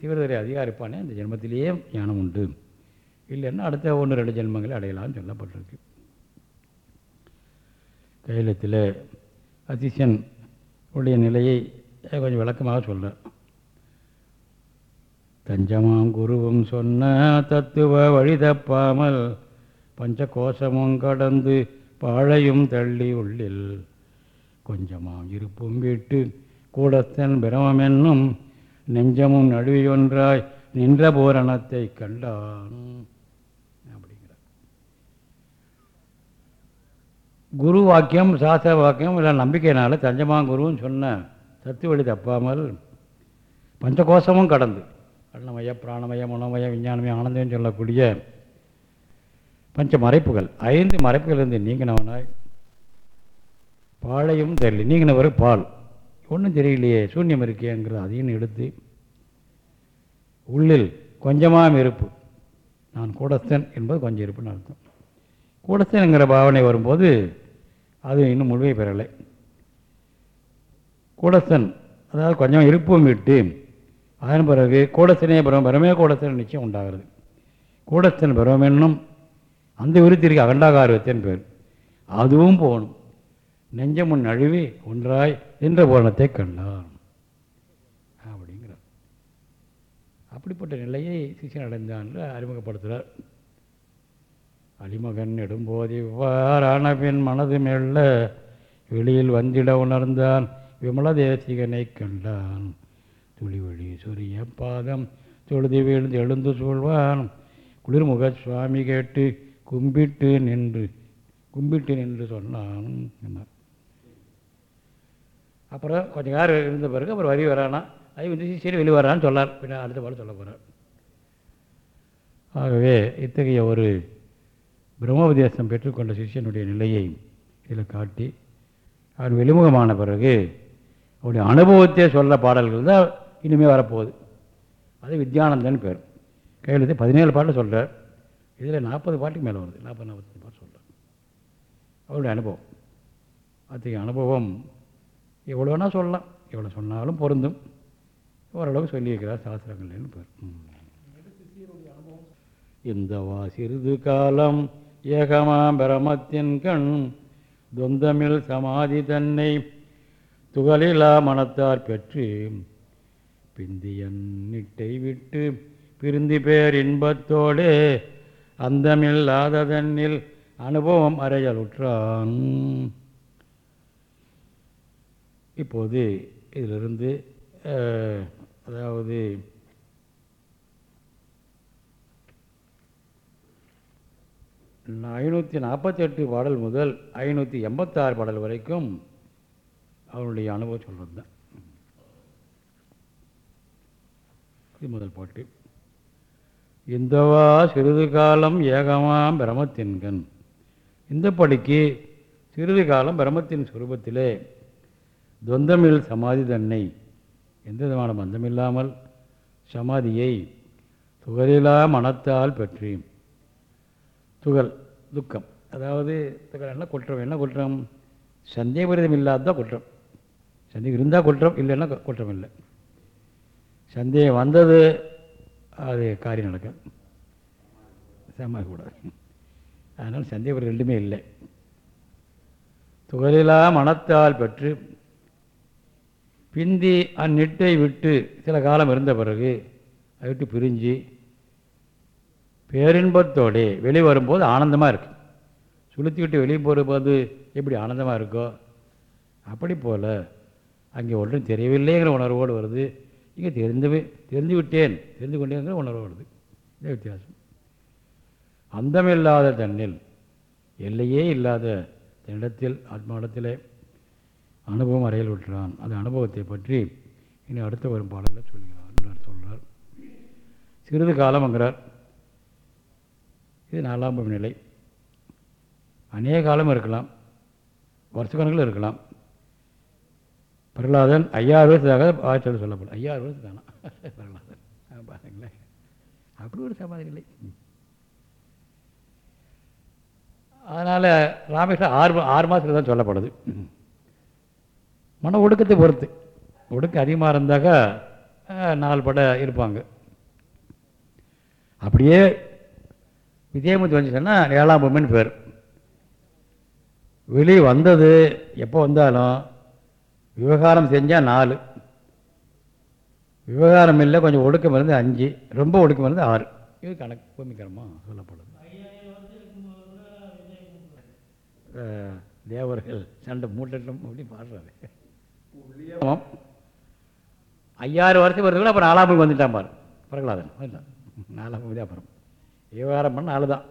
தீவிரதரை அதிகாரிப்பானே அந்த ஜென்மத்திலேயே ஞானம் உண்டு. இல்லைன்னா அடுத்த ஒன்று ரெண்டு ஜென்மங்களை அடையலாம்னு சொல்லப்பட்டிருக்கு. கைலத்தில் அதிசன் உடைய நிலையை கொஞ்சம் விளக்கமாக சொல்கிறார் தஞ்சமாம் குருவும் சொன்ன தத்துவ வழி தப்பாமல் பஞ்ச கோஷமும் கடந்து பாழையும் தள்ளி உள்ளில் கொஞ்சமாம் இருப்பும் விட்டு கூடத்தன் பிரமமென்னும் நெஞ்சமும் நடுவியொன்றாய் நின்ற பூரணத்தை கண்டான். அப்படிங்கிறார். குரு வாக்கியம் சாஸ்திர வாக்கியம் இல்லை நம்பிக்கையினால தஞ்சமாங்குருன்னு சொன்ன தத்து வழி தப்பாமல் பஞ்சகோஷமும் கடந்து. அன்னமய பிராணமய மனோமய விஞ்ஞானமய ஆனந்தம் சொல்லக்கூடிய பஞ்ச மறைப்புகள். ஐந்து மறைப்புகள் இருந்து நீங்கினவனாய் பாழையும் தெரியல. நீங்கினவர் பால். ஒன்றும் தெரியலையே சூன்யம் இருக்கேங்கிறது அதையும் எடுத்து உள்ளில் கொஞ்சமாக இருப்பு. நான் கூடஸ்தன் என்பது கொஞ்சம் இருப்புன்னு அர்த்தம். கூடஸ்தன்ங்கிற பாவனை வரும்போது அது இன்னும் முழுமை பெறலை. கூடஸ்தன் அதாவது கொஞ்சம் இருப்பும் விட்டு அதன் பிறகு கூடஸ்தனே பிரம் பிரமே கூடஸ்தன் நிச்சயம் உண்டாகிறது. கூடஸ்தன் பிரமம் அந்த விருத்திற்கு அகண்டாகாரத்தின் பேர். அதுவும் போகணும். நெஞ்சமுன் நழுவி ஒன்றாய் என்ற பூரணத்தை கண்டான். அப்படிங்கிறார். அப்படிப்பட்ட நிலையை சிஷியன் அடைந்தான் அறிமுகப்படுத்துகிறார். அலிமகன் நெடும்போது இவ்வாறான பின் மனது மெல்ல வெளியில் வந்திட உணர்ந்தான். விமல தேசிகனை கண்டான். துளிவழி சொரிய பாதம் தொழுதி வீழ்ந்து எழுந்து சூழ்வான் குளிர்முக சுவாமி கேட்டு கும்பிட்டு நின்று கும்பிட்டு நின்று சொன்னான் என்றார். அப்புறம் கொஞ்சம் நேரம் இருந்த பிறகு அப்புறம் வரி வரானா அது வந்து சரி வெளியே வரான்னு சொல்லார் பின்ன அடுத்த பாடம் சொல்ல போகிறார் ஆகவே இத்தகைய ஒரு பிரம்மோபதேசம் பெற்றுக்கொண்ட சிஷியனுடைய நிலையை இதில் காட்டி அவர் வெளிமுகமான பிறகு அவருடைய அனுபவத்தை சொல்ல பாடல்கள் தான் இனிமேல் வரப்போகுது. அது வித்யானந்தன் பேர். கையெழுத்து பதினேழு பாட்டில் சொல்கிறார் இதில் நாற்பது பாட்டுக்கு மேலே வருது. நாற்பது நாற்பத்தஞ்சு பாட்டு சொல்கிறார் அவருடைய அனுபவம். அத்தகைய அனுபவம் எவ்வளோ வேணால் சொல்லலாம். எவ்வளோ சொன்னாலும் பொருந்தும். ஓரளவுக்கு சொல்லியிருக்கிறார் சாஸ்திரங்கள்னு பேர். இந்த வா சிறிது காலம் ஏகமாம் பிரமத்தின் கண் தொந்தமில் சமாதி தன்னை துகளிலா மனத்தார் பெற்று பிந்தியன் நிட்டை விட்டு பிரிந்தி பேர் இன்பத்தோடு அந்தமில்லாததன்னில் அனுபவம் அறையலுற்றான். இப்போது இதிலிருந்து அதாவது ஐநூற்றி நாற்பத்தெட்டு பாடல் முதல் ஐநூற்றி எண்பத்தாறு பாடல் வரைக்கும் அவருடைய அனுபவம் சொல்கிறது தான் இது முதல் பாட்டு. இந்தவா சிறிது காலம் ஏகமாம் பிரமத்தின்கண். இந்த படிக்கு சிறிது காலம் பிரமத்தின் சுரூபத்திலே துவந்தமில் சமாதி தன்னை. எந்த விதமான பந்தமில்லாமல் சமாதியை துகளிலா மனத்தால் பற்றி துகள் துக்கம். அதாவது துகள் என்ன குற்றம் என்ன குற்றம்? சந்தேகபரிதம் இல்லாததான் குற்றம்? சந்தேகம் இருந்தால் குற்றம் இல்லைன்னா குற்றம் இல்லை. சந்தேகம் வந்தது அது காரியம் நடக்கும் சமாளிக்கூடாது அதனால் சந்தேகம் ரெண்டுமே இல்லை. துகளிலா மனத்தால் பெற்று பிந்தி அந்நிட்டை விட்டு சில காலம் இருந்த பிறகு அதை விட்டு பிரிஞ்சு பேரின்பத்தோடே வெளியே வரும்போது ஆனந்தமாக இருக்கு. சுளுத்தி விட்டு வெளியே போகும்போது எப்படி ஆனந்தமாக இருக்கோ அப்படி போல் அங்கே ஒன்றும் தெரியவில்லைங்கிற உணர்வோடு வருது. இங்கே தெரிந்து தெரிந்து விட்டேன் தெரிந்து கொண்டேங்கிற உணர்வு வருது. இதே வித்தியாசம். அந்தமில்லாத தன்னில் எல்லையே இல்லாத தன்னிடத்தில் ஆத்மாவிடத்திலே அனுபவம் அறையில் விட்டுறான் அந்த அனுபவத்தை பற்றி இனி அடுத்த வரும் பாடலில் சொல்கிறார் சொல்கிறார் சிறிது காலம்ங்கிறார் இது நாலாம் நிலை அநேக காலம் இருக்கலாம். வருஷக்கணக்கில் இருக்கலாம். பிரகலாதன் ஐயாயிரம் வருஷத்தாக ஆச்சரியம் சொல்லப்படும் ஐயாயிரம் வருஷம் தானா பிரகலாதன் பாருங்களேன். அப்படி ஒரு சமாதி இல்லை அதனால் ராமகிருஷ்ணன் ஆறு ஆறு மாதத்தில் தான் சொல்லப்படுது. மன ஒடுக்கத்தை பொறுத்து. ஒடுக்கம் அதிகமாக இருந்தாக்கா நாலு பட இருப்பாங்க. அப்படியே விஜயமுத்தி வந்துச்சுன்னா ஏழாம் பொம்மைன்னு பேர். வெளியே வந்தது எப்போ வந்தாலும் விவகாரம் செஞ்சால் நாலு. விவகாரம் இல்லை கொஞ்சம் ஒடுக்கம் இருந்து அஞ்சு. ரொம்ப ஒடுக்கம் இருந்து ஆறு. இது கணக்கு பூமிக்கரமாக சொல்லப்படுது. தேவர்கள் சண்டை மூட்டட்டும் அப்படி பாடுறாரு. ஐயாயிரம் வருஷம் வருதுக்குள்ள அப்புறம் நாலாம் பூமி வந்துட்டான் பாரு. பிரகலாதன் இல்லை. நாலாம் பூமி தான் அப்புறம் விவகாரம் பண்ண நாலு தான்.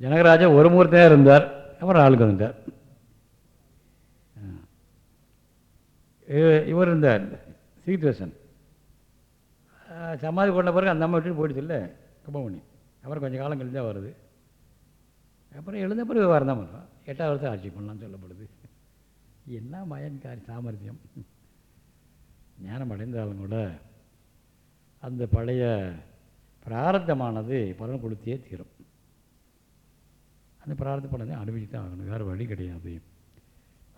ஜனகராஜா ஒரு முகூர்த்தம் இருந்தார் அப்புறம் ஆளுக்கு வந்துட்டார். இவர் இருந்தார் ஸ்ரீகிருஷ்ணன் சமாதி கொண்ட பிறகு அந்த அம்மா விட்டுட்டு போயிடுச்சு இல்லை கும்பமணி அப்புறம் கொஞ்சம் காலம் கழிச்சு வருது. அப்புறம் எழுந்த பிறகு வரதான் பண்ணுறோம் எட்டாவது வருஷம் ஆட்சி பண்ணலாம்னு சொல்லப்படுது. என்ன மயன்காரி சாமர்த்தியம்? ஞானம் அடைந்தாலும் கூட அந்த பழைய பிராரத்தமானது பலன் கொடுத்தே தீரும். அந்த பிரார்த்த பலனை அனுபவிச்சு தான் ஆகணும். வேறு வழி கிடையாது.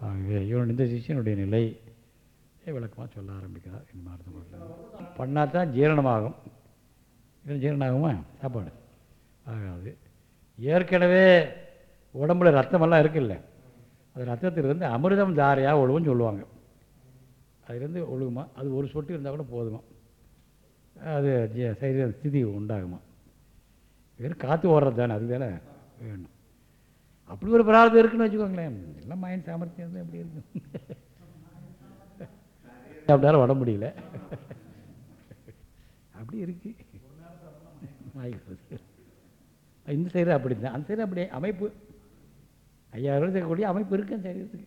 ஆகவே இவன் இந்த சிஷியனுடைய நிலை விளக்கமாக சொல்ல ஆரம்பிக்கிறார். இந்த மாதிரி பண்ணால் தான் ஜீரணமாகும். இது ஜீரணமாகுமா? சாப்பாடு. ஆகாது. ஏற்கனவே உடம்புல ரத்தமெல்லாம் இருக்குல்ல? அது ரத்தத்திலிருந்து அமிர்தம் தாரையாக ஒழுகும்னு சொல்லுவாங்க. அதுலேருந்து ஒழுகுமா? அது ஒரு சொட்டு இருந்தால் கூட போதுமா? அது சரீர ஸ்திதி உண்டாகுமா? வெறும் காற்று ஓடுறது தானே அது தானே வேணும். அப்படி ஒரு பிரார்த்தம் இருக்குன்னு வச்சுக்கோங்களேன். எல்லாம் மைண்ட் சாமர்த்தியம் தான் எப்படி இருக்கும்? அப்படியாலும் உட முடியல. அப்படி இருக்கு. இந்த சைடு அப்படி தான் அந்த சைடு அப்படி அமைப்பு ஐயாயிரம் இருக்கக்கூடிய அமைப்பு இருக்கு சரீரத்துக்கு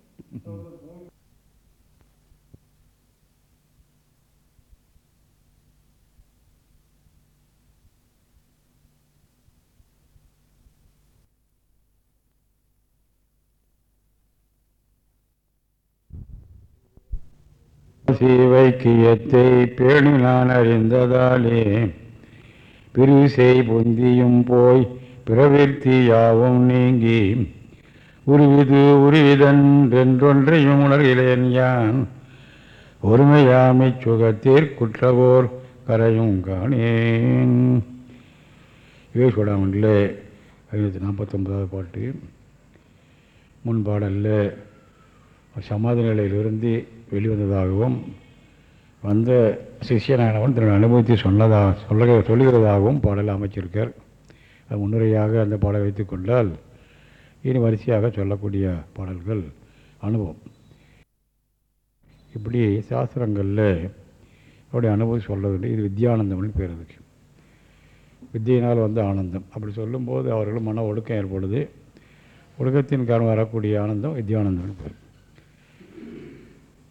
வைக்கியத்தை பேணி நான் அறிந்ததாலே பிரிசை பொந்தியும் போய் பிறவிற்த்தி யாவும் நீங்கி உருவிது உருவிதன்றென்றொன்றையும் உணர்கிறேன் யான். ஒருமையாமை சுகத்திற்குற்றவோர் கரையும் காணேன். விவேகோடாமண்டில் ஐநூற்றி நாற்பத்தொன்பதாவது பாட்டு. முன் பாடலில் சமாதி நிலையிலிருந்து வெளிவந்ததாகவும் வந்த சிஷியனானவன் தன்னுடைய அனுபவத்தை சொன்னதாக சொல்ல சொல்லுகிறதாகவும் பாடல் அமைச்சிருக்கார். முன்னுரையாக அந்த பாடலை வைத்துக்கொண்டால் இனி வரிசையாக சொல்லக்கூடிய பாடல்கள் அனுபவம். இப்படி சாஸ்திரங்களில் அவருடைய அனுபவம் சொல்றது இது வித்யானந்தம்னு பேர் அதுக்கு. வித்தியினால் வந்த ஆனந்தம். அப்படி சொல்லும்போது அவர்கள் மன ஒழுக்கம் ஏற்படுது. ஒழுக்கத்தின் காரணம் வரக்கூடிய ஆனந்தம் வித்யானந்தம்னு பேர்.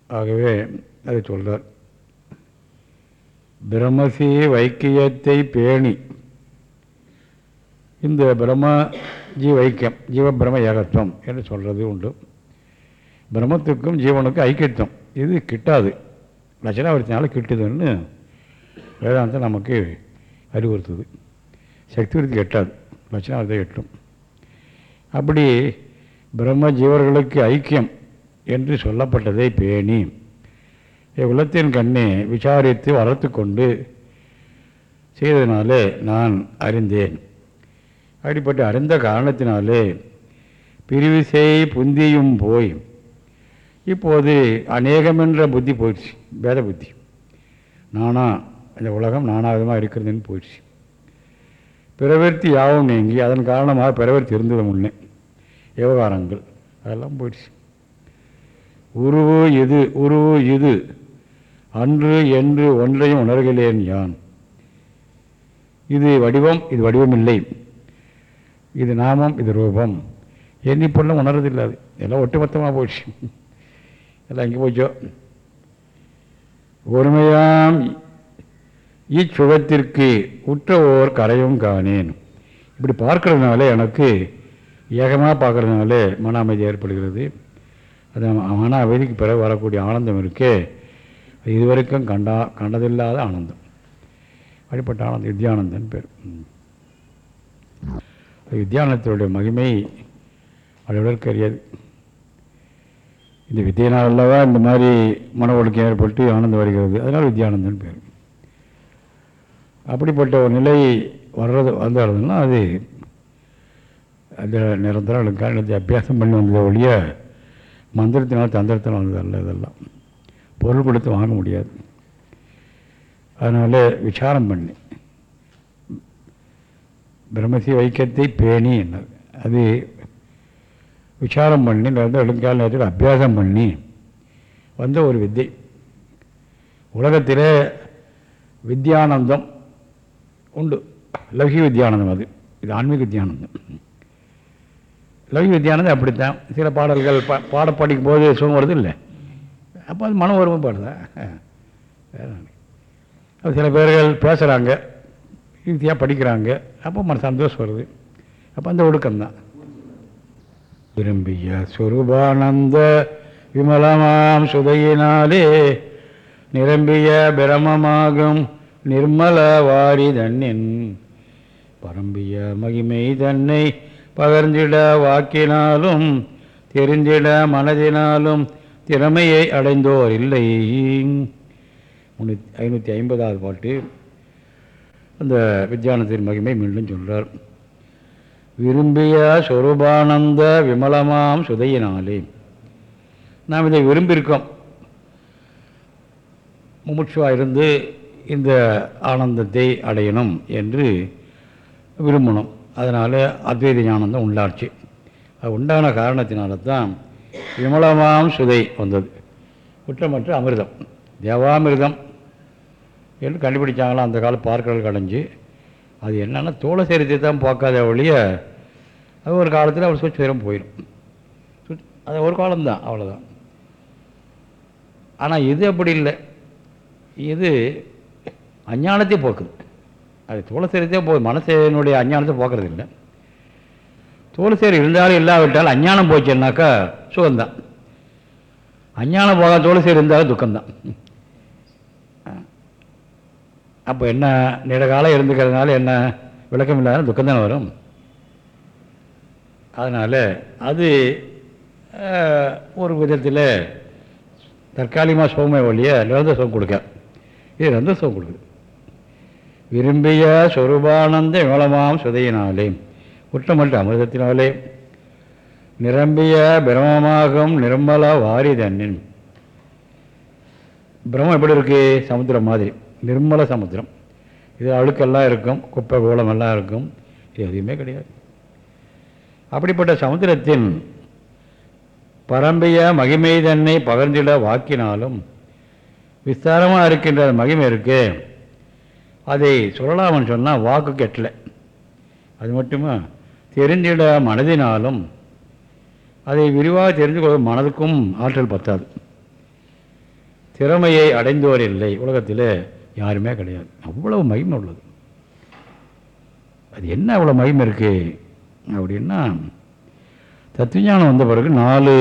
ஆகவே அதை சொல்றார். பிரம்மசி வைக்கியத்தை பேணி. இந்த பிரம்ம ஜீவைக்கியம் ஜீவ பிரம்ம ஏகத்துவம் என்று சொல்கிறது உண்டு. பிரம்மத்துக்கும் ஜீவனுக்கும் ஐக்கியத்துவம். இது கிட்டாது. லட்சணாவர்த்தினால கிட்டுதுன்னு வேதாந்தம் நமக்கு அறிவுறுத்துது. சக்தி விருத்தி எட்டாது. லட்சணாவர்த்தி எட்டும். அப்படி பிரம்ம ஜீவர்களுக்கு ஐக்கியம் என்று சொல்லப்பட்டதை பேணி. உலத்தின் கண்ணே விசாரித்து வளர்த்து கொண்டு செய்ததினாலே நான் அறிந்தேன். அப்படிப்பட்ட அறிந்த காரணத்தினாலே பிரிவிசை புந்தியும் போய் இப்போது அநேகமென்ற புத்தி போயிடுச்சு பேத புத்தி. நானா இந்த உலகம் நானாவிதமாக இருக்கிறதுன்னு போயிடுச்சு. பிறவர்த்தி யாவும் நீங்கி அதன் காரணமாக பிறவர்த்தி இருந்தது முன்னே. விவகாரங்கள் அதெல்லாம் போயிடுச்சு. உருவு இது உருவு இது. அன்று என்று ஒன்றையும் உணர்கிறேன் யான். இது வடிவம் இது வடிவம் இல்லை இது நாமம் இது ரூபம். எண்ணி பொண்ணும் உணர்றதில்லை அது. எல்லாம் ஒட்டுமொத்தமாக போயிடுச்சு எல்லாம் இங்கே போச்சோ? ஒருமையாம் இச்சுகத்திற்கு உற்ற ஓர் கரையும் காணேன். இப்படி பார்க்கறதுனால எனக்கு ஏகமாக பார்க்கறதுனால மன அமைதி ஏற்படுகிறது. அது மன அமைதிக்கு பிறகு வரக்கூடிய ஆனந்தம் இருக்கே. இதுவரைக்கும் கண்டா கண்டதில்லாத ஆனந்தம். அப்படிப்பட்ட ஆனந்தம் வித்யானந்தன் பேர். ம். மகிமை அளவிற்கு அறியாது இந்த வித்தியினால் அல்லவா இந்த மாதிரி மன ஒழுக்கம் ஏற்பட்டு ஆனந்தம் வருகிறது. அதனால் வித்யானந்தன் பேர். அப்படிப்பட்ட ஒரு நிலை வர்றது வந்தாருன்னா அது அந்த நிரந்தரம் எனக்கு அபியாசம் பண்ணி வந்ததை ஒழிய மந்திரத்தினால் தந்திரத்தினால் வந்ததல்ல இதெல்லாம். பொருள் கொடுத்து வாங்க முடியாது. அதனால் விசாரம் பண்ணி. பிரம்மசி வைக்கத்தை பேணி என்னது? அது விசாரம் பண்ணி நடந்த எழுங்கால நேரத்தில் அபியாசம் பண்ணி வந்த ஒரு வித்தை. உலகத்திலே வித்யானந்தம் உண்டு. லௌகிக வித்யானந்தம் அது. இது ஆன்மீக வித்யானந்தம். லௌகிக வித்யானந்தம் அப்படித்தான். சில பாடல்கள் பா பாட படிக்கும் போது சுகம் வருது இல்லை அப்போ அது மன ஒருமைப்பாடு தான் வேற அது சில பேர்கள் பேசுகிறாங்க ஈஸியாக படிக்கிறாங்க. அப்போ மன சந்தோஷம் வருது. அப்போ அந்த ஒடுக்கம்தான். விரும்பிய சுரூபானந்த விமலமாம் சுதையினாலே நிரம்பிய பிரமமாகும் நிர்மல வாரி தன்னின் பரம்பிய மகிமை தன்னை பகர்ந்திட வாக்கினாலும் தெரிந்திட மனதினாலும் திறமையை அடைந்தோர் இல்லை. முன்னூற்றி ஐநூற்றி ஐம்பதாவது பாட்டு. அந்த வித்யானத்தின் மகிமை மீண்டும் சொல்கிறார் விரும்பிய சொரூபானந்த விமலமாம் சுதையினாலே. நாம் இதை விரும்பியிருக்கோம். முமுட்சுவாக இருந்து இந்த ஆனந்தத்தை அடையணும் என்று விரும்பணும். அதனால் அத்வைத ஞானந்தம் உண்டாச்சு அது உண்டான காரணத்தினால தான் விமலமாம் சுதை வந்தது. குற்றமற்ற அமிர்தம். தேவாமிர்தம். என்று கண்டுபிடிச்சாங்களாம். அந்த காலம் பார்க்கல் கடைஞ்சி. அது என்னென்னா தோள சரித்தை தான் பார்க்காத ஒழிய அது ஒரு காலத்தில் அவர் சுவிட்ச் போயிடும் அது ஒரு காலம்தான் அவ்வளோதான் ஆனால் இது அப்படி இல்லை. இது அஞ்ஞானத்தை போக்குது. அது தோளசேரித்தே போகுது. மனசனுடைய அஞ்ஞானத்தை போக்குறது இல்லை. தோளசேரி இருந்தாலும் இல்லாவிட்டாலும் அஞ்ஞானம் போச்சுன்னாக்கா சுகம்தான். அஞ்ஞானம் போக தோளசேரி இருந்தாலும் துக்கம்தான். அப்போ என்ன நெடுகாலம் இருந்துக்கிறதுனால என்ன விளக்கம் இல்லாத துக்கம் தானே வரும்? அதனால் அது ஒரு விதத்தில் தற்காலிகமாக சுகமே ஒழிய நிரந்தர சுகம் கொடுக்க. இது நிரந்தர சுகம் கொடுக்குது. விரும்பிய சொரூபானந்த விமலமாம் சுதையினாலே குற்றமற்ற அமிர்தத்தினாலே நிரம்பிய பிரமமாகும் நிர்மலா வாரி தன்னின் பிரம்மம் எப்படி இருக்கு? சமுத்திரம் மாதிரி. நிர்மல சமுத்திரம். இது அழுக்கெல்லாம் இருக்கும் குப்பை கோலம் எல்லாம் இருக்கும் இது எதுவுமே கிடையாது. அப்படிப்பட்ட சமுத்திரத்தின் பரம்பிய மகிமை தன்னை பகர்ந்திட வாக்கினாலும் விஸ்தாரமாக இருக்கின்ற மகிமை இருக்கு. அதை சொல்லலாம்னு சொன்னால் வாக்கு கெட்டல. அது மட்டுமா? தெரிஞ்சிட மனதினாலும் அதை விரிவாக தெரிஞ்சு கொள்ள மனதுக்கும் ஆற்றல் பத்தாது. திறமையை அடைந்தோர் இல்லை. உலகத்தில் யாருமே கிடையாது. அவ்வளவு மகிமை உள்ளது. அது என்ன அவ்வளோ மகிமை இருக்கு? அப்படின்னா தத்துவஞானம் வந்த பிறகு நாலு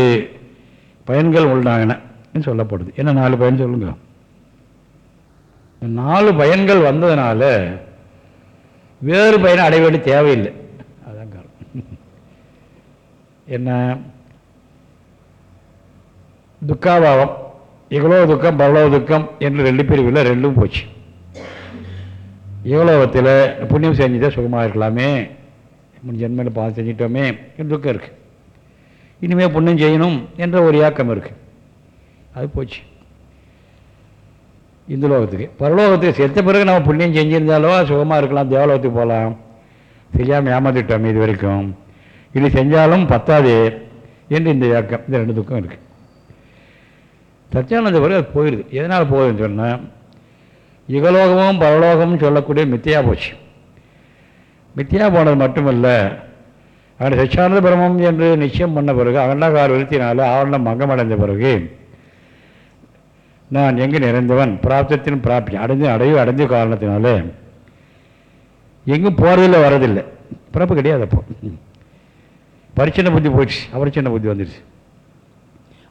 பயன்கள் உள்ளாங்கன்னு சொல்லப்படுது. என்ன நாலு பயன் சொல்லுங்க? நாலு பயன்கள் வந்ததுனால வேறு பயனை அடைய வேண்டிய தேவையில்லை. அதான் காரணம். என்ன? துக்காபாவம். இவ்வளோ துக்கம் பரலோக துக்கம் என்று ரெண்டு பிரிவில் ரெண்டும் போச்சு. இவ்வளோகத்தில் புண்ணியம் செஞ்சுதான் சுகமாக இருக்கலாமே. முன் ஜென்மையில் பாவம் செஞ்சிட்டோமே என்று துக்கம் இருக்குது இனிமேல் புண்ணியம் செய்யணும் என்ற ஒரு ஏக்கம் இருக்குது அது போச்சு. இந்த லோகத்துக்கு. பரலோகத்துக்கு செத்த பிறகு நம்ம புண்ணியம் செஞ்சிருந்தாலோ சுகமாக இருக்கலாம் தேவலோகத்துக்கு போகலாம். செய்யாமல் ஏமாத்திட்டோம் இது வரைக்கும். இது செஞ்சாலும் பத்தாது என்று இந்த ஏக்கம் இந்த ரெண்டு துக்கம் இருக்குது சத்தியானந்த பிறகு அது போயிடுது எதனால் போகுதுன்னு சொன்னால் இகலோகமும் பரலோகமும் சொல்லக்கூடிய மித்தியா போச்சு. மித்தியா போனது மட்டுமல்ல அவன் சச்சியானந்த பிரமம் என்று நிச்சயம் பண்ண பிறகு அகண்டாகார விருத்தினால ஆவரணம் மங்கமடைந்த பிறகு நான் எங்கு நிறைந்தவன்? பிராப்தத்தின் பிராப்தி அடைஞ்சு அடைவு அடைஞ்ச காரணத்தினால எங்கும் போகிறதில்லை வரதில்லை. பிறப்பு கிடையாது அப்போ. பரிச்சின்ன புத்தி போயிடுச்சு. அபரிச்சின்ன புத்தி வந்துடுச்சு.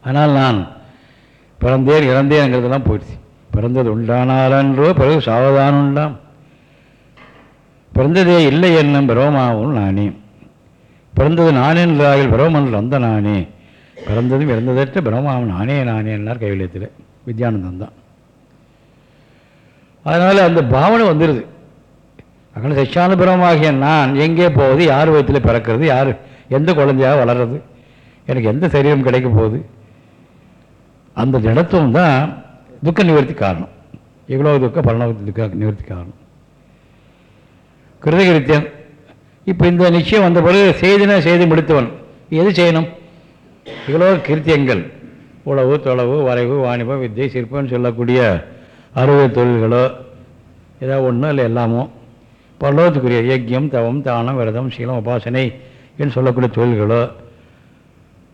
ஆனால் நான் பிறந்தேன் இறந்தேங்கிறதெல்லாம் போயிடுச்சு. பிறந்தது உண்டானாலன்றோ பிறகு சாவதான் உண்டாம். பிறந்ததே இல்லை என்னும் பிரமமாவும் நானே. பிறந்தது நானே என்றாகில் பிரமன் அந்த நானே. பிறந்ததும் இறந்ததற்ற பிரமாவும் நானே நானே என்னார் கைவிலியத்தில் வித்யானந்தம் தான் அதனால் அந்த பாவனை வந்துடுது அகன சச்சாந்த நான் எங்கே போகுது யார் வயத்தில் பிறக்கிறது யார் எந்த குழந்தையாக வளர்றது எனக்கு எந்த சரீரம் கிடைக்க போகுது அந்த ஜடத்துவம் தான் துக்க நிவர்த்தி காரணம். இவ்வளோ துக்க பரண துக்க நிவர்த்தி காரணம். கிருதகிருத்தியன் இப்போ இந்த நிச்சயம் வந்த பிறகு செய்தினா செய்தி முடித்தவன். எது செய்யணும்? இவ்வளோ கிருத்தியங்கள். உழவு தொலைவு வரைவு வாணிபம் வித்தை சிற்பம்னு சொல்லக்கூடிய அறுவை தொழில்களோ ஏதாவது ஒன்றும் இல்லை எல்லாமோ. பல்லவத்துக்குரிய யஜ்யம் தவம் தானம் விரதம் சீலம் உபாசனை என்று சொல்லக்கூடிய தொழில்களோ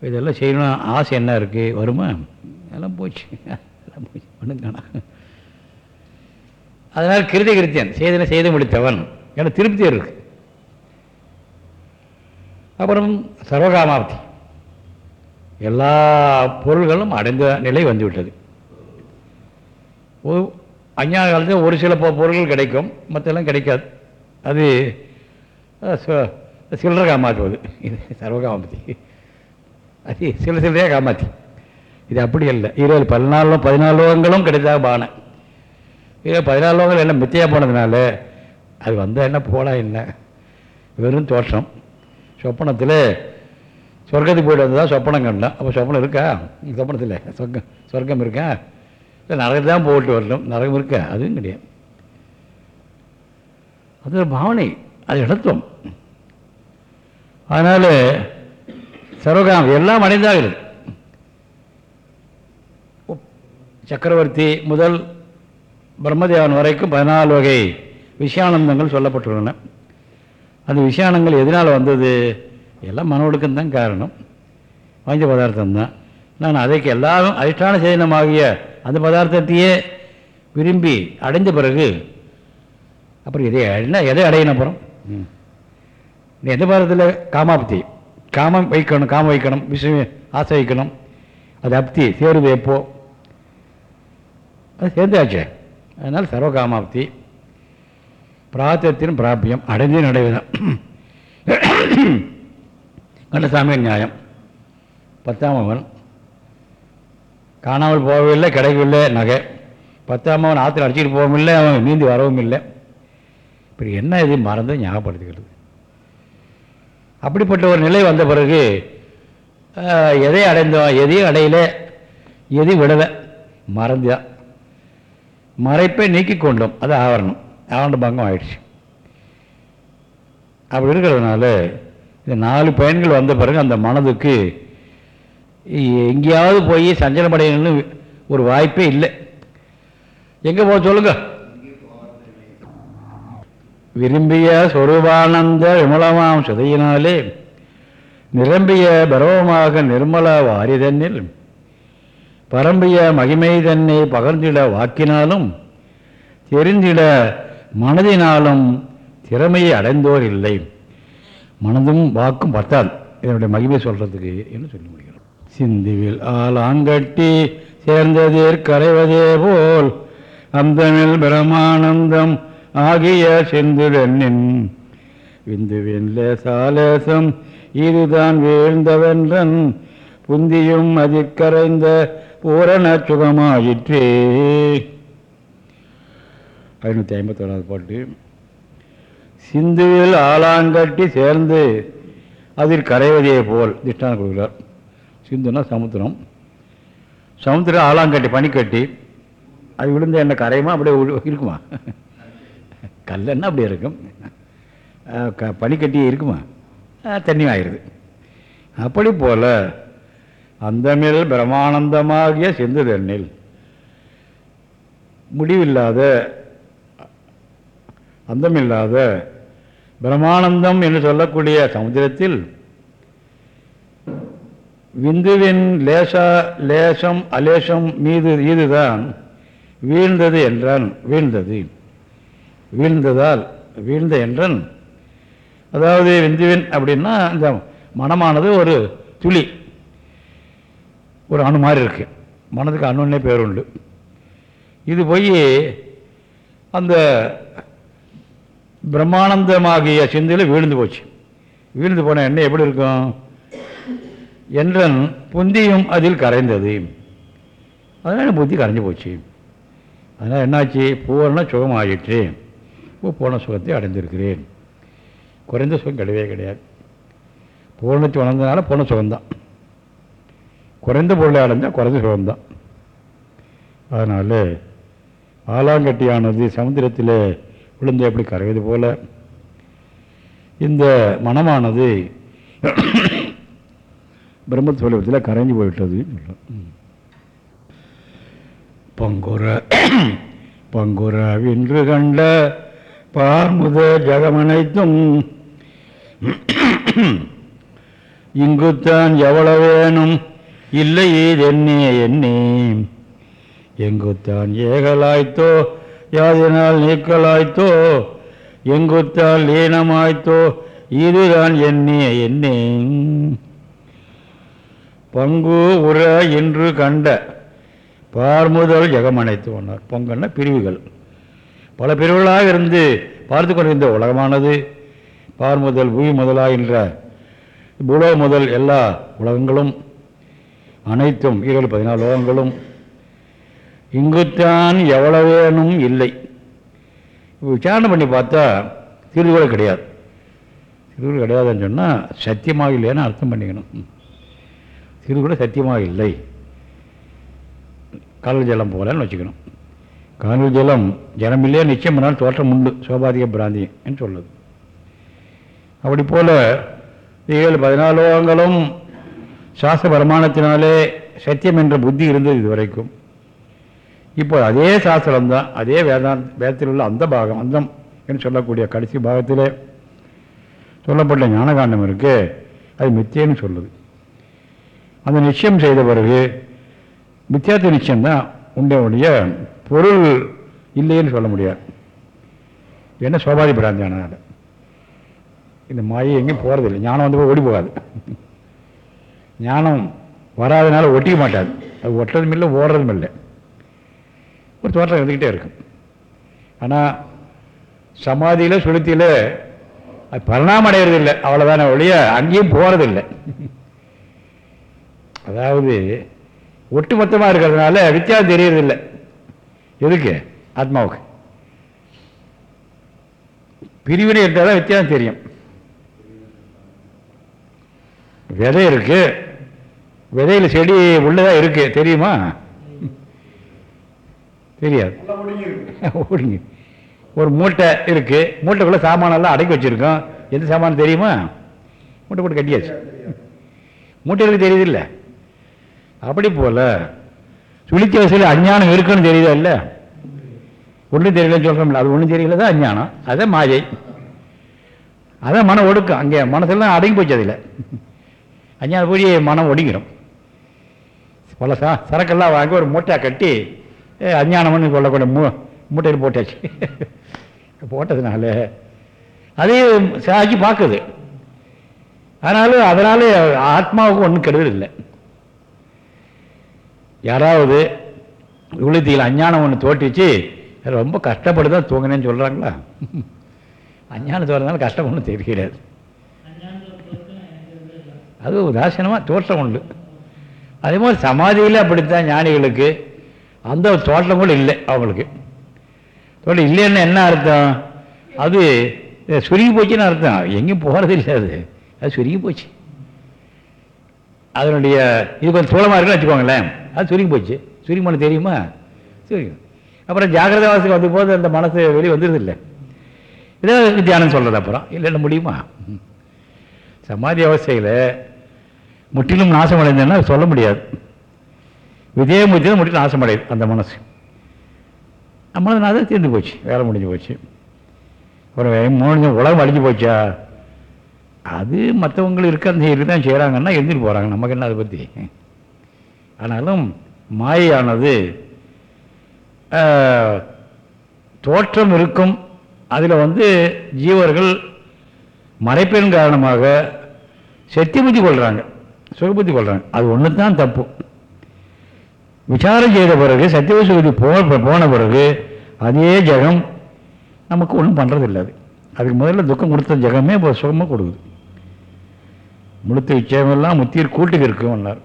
இதெல்லாம் செய்யணும் ஆசை என்ன இருக்குது வருமா? எல்லாம் போச்சு. எல்லாம் போச்சு. ஒன்றும் காணா அதனால் கிருதி கிருத்தியன் செய்தனை செய்து முடித்தவன். என திருப்தி இருக்கு. அப்புறம் சர்வகாமாப்தி. எல்லா பொருள்களும் அடைந்த நிலை வந்துவிட்டது. அஞ்ஞான காலத்தில் ஒரு சில பொருள்கள் கிடைக்கும். மற்றெல்லாம் கிடைக்காது. அது சில்லற சில்லறை காமாற்றுவது இது சர்வகாமாப்தி. அது சில சில்லறையாக காமாற்றி இது அப்படி இல்லை இருபது பதினாலு பதினாலு லோகங்களும் கிடைத்தா பானை. இது பதினாலு லோகங்கள் எல்லாம் மித்தியாக போனதுனால அது வந்தால் என்ன போனால் என்ன? வெறும் தோற்றம் சொப்பனத்தில் சொர்க்கத்துக்கு போயிட்டு வந்ததா சொப்பனம் கண்டான் அப்போ சொப்பனம் இருக்கா? சொப்பனத்தில். சொர்க்கம் சொர்க்கம் இருக்கா? இல்லை நரகம் தான் போட்டு வரணும். நரகம் இருக்கா? அதுவும் கிடையாது. அது ஒரு பாவனை. அது இடத்துவம் அதனால் சர்வகாம் எல்லாம் அடைந்தாகிறது சக்கரவர்த்தி முதல் பிரம்மதேவன் வரைக்கும் பதினாலு வகை விஷயானந்தங்கள் சொல்லப்பட்டுள்ளன. அந்த விஷயானங்கள் எதனால் வந்தது? எல்லாம் மன காரணம். வாய்ந்த பதார்த்தம் தான் நான் அதைக்கு எல்லாரும் அதிஷ்டான சேதனமாகிய அந்த பதார்த்தத்தையே விரும்பி அடைந்த பிறகு அப்புறம் எதை என்ன எதை அடையணும் அப்புறம்? ம். நீ எந்த பாரத்தில் காமாப்தி காமம் வைக்கணும் காமம் வைக்கணும் விஷயம் ஆசை வைக்கணும் அது அப்தி சேருது எப்போ அது சேர்ந்தாச்சே. அதனால் சர்வகாமாப்தி பிராத்தியத்தின் பிராபியம் அடைந்தே நடைவுதான் கண்டசாமி நியாயம் பத்தாம் அவன். காணாமல் போகவில்லை கிடைக்கவில்லை நகை. பத்தாம் அவன் ஆற்றுல அடிச்சிட்டு போகவும் இல்லை அவன் நீந்தி வரவும் இல்லை. இப்படி என்ன இது? மறந்து ஞாபகப்படுத்திக்கிறது. அப்படிப்பட்ட ஒரு நிலை வந்த பிறகு எதை அடைந்தோம் எதையும் அடையலை எதையும் விடலை. மறந்தான் மறைப்பை நீக்கி கொண்டோம். அது ஆவரணம். ஆவரண பங்கம் ஆயிடுச்சு. அப்படி இருக்கிறதுனால இந்த நாலு பயன்கள் வந்த பிறகு அந்த மனதுக்கு எங்கேயாவது போய் சஞ்சலமடையணும்னு ஒரு வாய்ப்பே இல்லை. எங்கே போக சொல்லுங்க. விரும்பிய சொரூபானந்த விமலமாம் சுதையினாலே நிரம்பிய பரவமாக நிர்மல வாரிதன்னில் பரம்பிய மகிமை தன்னை பகர்ந்திட வாக்கினாலும் தெரிந்திட மனதினாலும் திறமையை அடைந்தோர் இல்லை. மனதும் வாக்கும் பத்தாது இதனுடைய மகிமை சொல்றதுக்கு என்று சொல்லி முடிகிறோம் சிந்துவில் ஆலாங்கட்டி சேர்ந்ததேர் கரைவதே போல் அந்தமில் பிரமானந்தம் ஆகிய சிந்துவெண்ணின் விந்துவின் லேசாலேசம் இதுதான் வீழ்ந்தவென்றன் புந்தியும் அதிர்கரைந்த பூரண சுகமாயிற்றே ஐநூற்றி ஐம்பத்தோராது பாட்டு. சிந்துவில் ஆலாங்கட்டி சேர்ந்து அதில் கரைவதே போல் திஷ்டான கொடுக்குறார். சிந்துனா சமுத்திரம். சமுத்திரம் ஆலாங்கட்டி பனிக்கட்டி அது விழுந்த என்ன கரையுமா? அப்படியே இருக்குமா? கல்லன்னா அப்படியே இருக்கும். க பனிக்கட்டி இருக்குமா? தண்ணி ஆயிடுது. அப்படி போல் அந்தமில் பிரமானந்தமாகிய சிந்து தண்ணில் முடிவில்லாத அந்தமில்லாத பிரமானந்தம் என்று சொல்லக்கூடிய சமுத்திரத்தில் விந்துவின் லேசா லேசம் அலேசம் மீது இதுதான் வீழ்ந்தது என்றான் வீழ்ந்தது. வீழ்ந்ததால் வீழ்ந்த என்றன். அதாவது விந்துவின் அப்படின்னா இந்த மனமானது ஒரு துளி. ஒரு அணு மாதிரி இருக்குது மனதுக்கு அணுன்னே பேர் உண்டு. இது போய் அந்த பிரம்மானந்தமாகிய சிந்தையில் வீழ்ந்து போச்சு. வீழ்ந்து போன எண்ணெய் எப்படி இருக்கும்? என்றன் புந்தியும் அதில் கரைந்தது. அதனால் புத்தி கரைஞ்சு போச்சு. அதனால் என்னாச்சு? பூரண சுகம் ஆகிட்டு இப்போ பூர்ண சுகத்தை அடைந்திருக்கிறேன். குறைந்த சுகம் கிடையவே கிடையாது. பூர்ணத்தை உணர்ந்ததுனால பூர்ண சுகம்தான். குறைந்த பொருளை அடைஞ்சால் குறைந்த சுகம்தான். அதனால் ஆலாங்கட்டியானது சமுத்திரத்தில் விழுந்து எப்படி கரைவது போல இந்த மனமானது பிரம்மத்துவத்தில் கரைஞ்சு போயிட்டது பங்குர பங்குரவின்று கண்ட பார்முத ஜகமனைத்தும் இங்குத்தான் எவ்வளவேனும் இல்லை இதென்னே என்னே எங்குத்தான் ஏகலாய்த்தோ? யாதினால் நீக்கலாய்த்தோ? எங்குத்தால் லீனமாய்த்தோ? இதுதான் எண்ணே. என்னே பங்கு உர என்று கண்ட பார்முதல் ஜெகமனைத்து ஒன்றார் பொங்கல்னா பிரிவுகள். பல பிரிவுகளாக இருந்து பார்த்து கொண்டிருந்த உலகமானது. பார் முதல் பூமி முதலாகின்ற புலோ முதல் எல்லா உலகங்களும் அனைத்தும் இருபது பதினாலு லோகங்களும் இங்குத்தான் எவ்வளவேனும் இல்லை. விசாரணை பண்ணி பார்த்தா தீர்வு கூட கிடையாது. திருக்குறள் கிடையாதுன்னு சொன்னால் சத்தியமாக இல்லைன்னு அர்த்தம் பண்ணிக்கணும். திருக்குறள் சத்தியமாக இல்லை. கடல் ஜலம் போகலான்னு வச்சுக்கணும். கடல் ஜலம் ஜலம் இல்லையா நிச்சயம் பண்ணாலும் தோற்றம் உண்டு. சோபாதிக பிராந்தியம் என்று சொல்லுது. அப்படி போல ஏழு பதினாலு லோகங்களும் சாஸ்திர பிரமாணத்தினாலே சத்தியம் என்ற புத்தி இருந்தது இதுவரைக்கும். இப்போ அதே சாஸ்திரம்தான் அதே வேதாந்த வேதத்தில் உள்ள அந்த பாகம் அந்தம் என்று சொல்லக்கூடிய கடைசி பாகத்தில் சொல்லப்பட்ட ஞானகாண்டம் இருக்கு அது மித்தியன்னு சொல்லுது. அந்த நிச்சயம் செய்த பிறகு மித்தியாத்த நிச்சயம்தான் உண்டே பொருள் இல்லைன்னு சொல்ல முடியாது. என்ன சோபாதி பிராந்தியானால. இந்த மாயை எங்கேயும் போகிறதில்லை ஞானம் வந்து போய் ஓடி போகாது. ஞானம் வராதனால ஒட்டிக்க மாட்டாது அது ஒட்டுறதும் இல்லை ஓடுறதும் இல்லை. ஒரு தோற்றம் இருந்துக்கிட்டே இருக்கும். ஆனால் சமாதியில் சுளுத்தியில் அது பரிணாமம் அடைகிறது இல்லை. அவ்வளோதானே ஒழிய அங்கேயும் போகிறதில்லை அதாவது ஒட்டுமொத்தமாக இருக்கிறதுனால வித்தியாசம் தெரியறதில்லை எதுக்கு? ஆத்மாவுக்கு. பிரிவினை இருந்தால் தான் வித்தியாசம் தெரியும். விதை இருக்கு. விதையில் செடி உள்ளதா இருக்கு தெரியுமா? தெரியாது. ஓடுங்க ஒரு மூட்டை இருக்கு. மூட்டைக்குள்ள சாமானெல்லாம் அடக்கி வச்சிருக்கோம். எந்த சாமான் தெரியுமா? மூட்டை போட்டு கட்டியாச்சு. மூட்டைகளுக்கு தெரியுதில்ல? அப்படி போல சுழித்த வசதியில் அஞ்ஞானம் இருக்குன்னு தெரியுதா இல்லை? ஒன்றும் தெரியலன்னு சொல்கிறோம்ல அது ஒன்றும் தெரியல தான் அஞ்ஞானம்? அதான் மாயை. அதான் மனம் ஒடுக்கும். அங்கே மனசெல்லாம் அடங்கி போச்சு அதில். அஞ்ஞானம் போய் மனம் ஒடுங்கிடும் பல சா சரக்கெல்லாம் வாங்கி ஒரு மூட்டையாக கட்டி அஞ்ஞானம்னு சொல்லக்கூடிய மூ மூட்டையில் போட்டாச்சு. போட்டதுனால அதையும் சாட்சி பார்க்குது. ஆனாலும் அதனால ஆத்மாவுக்கு ஒன்றும் கெடுதல் இல்லை. யாராவது விழுத்தியில் அஞ்ஞானம் ஒன்று தோட்டிச்சு ரொம்ப கஷ்டப்பட்டு தான் தூங்கினேன்னு சொல்கிறாங்களா அஞ்ஞானம் தோறதுனால கஷ்டம் ஒன்றும் தெரியாது. அது உதாசீனமாக தோற்றம் உண்டு. அதே மாதிரி சமாதியில் அப்படித்தான் ஞானிகளுக்கு அந்த தோட்டம் கூட இல்லை அவங்களுக்கு. தோட்டம் இல்லைன்னா என்ன அர்த்தம்? அது சுருங்கி போச்சுன்னு அர்த்தம். எங்கேயும் போகிறது இல்லை அது. அது சுருங்கி போச்சு. அதனுடைய இது கொஞ்சம் தூளமாக இருக்குன்னு வச்சுக்கோங்களேன். அது சுருங்கி போச்சு. சுருங்கி போன தெரியுமா? சுருங்கும் அப்புறம் ஜாகிரத அவஸ்தைக்கு வந்த போது அந்த மனசு வெளியே வந்துடுது இல்லை. இதை தியானம் சொல்கிறது அப்புறம். இல்லைன்னு முடியுமா? சமாதி அவஸ்தையில் முற்றிலும் நாசம் அடைந்ததுன்னா சொல்ல முடியாது. விதே முற்றிலும் முற்றிலும் நாசம் அடையுது அந்த மனசு. நம்மளது நான் தீர்ந்து போச்சு வேலை முடிஞ்சு போச்சு. அப்புறம் மூணு உலகம் அழிஞ்சு போச்சா? அது மற்றவங்க இருக்க அந்த தான் செய்கிறாங்கன்னா எழுந்திட்டு போகிறாங்க நமக்கு என்ன அதை பற்றி ஆனாலும் மாயானது தோற்றம் இருக்கும். அதில் வந்து ஜீவர்கள் மறைப்பின் காரணமாக செத்தி முத்தி கொள்கிறாங்க சுகபுத்தி கொள்கிறாங்க அது ஒன்று தான் தப்பு. விசாரம் செய்த பிறகு சத்திய சுகதி போ போன பிறகு அதே ஜெகம் நமக்கு ஒன்றும் பண்ணுறதில்லை அது. அதுக்கு முதல்ல துக்கம் கொடுத்த ஜெகமே இப்போ சுகமாக கொடுக்குது. முழுத்த விஷயமெல்லாம் முத்தியர் கூட்டுக்கு இருக்கும்னார்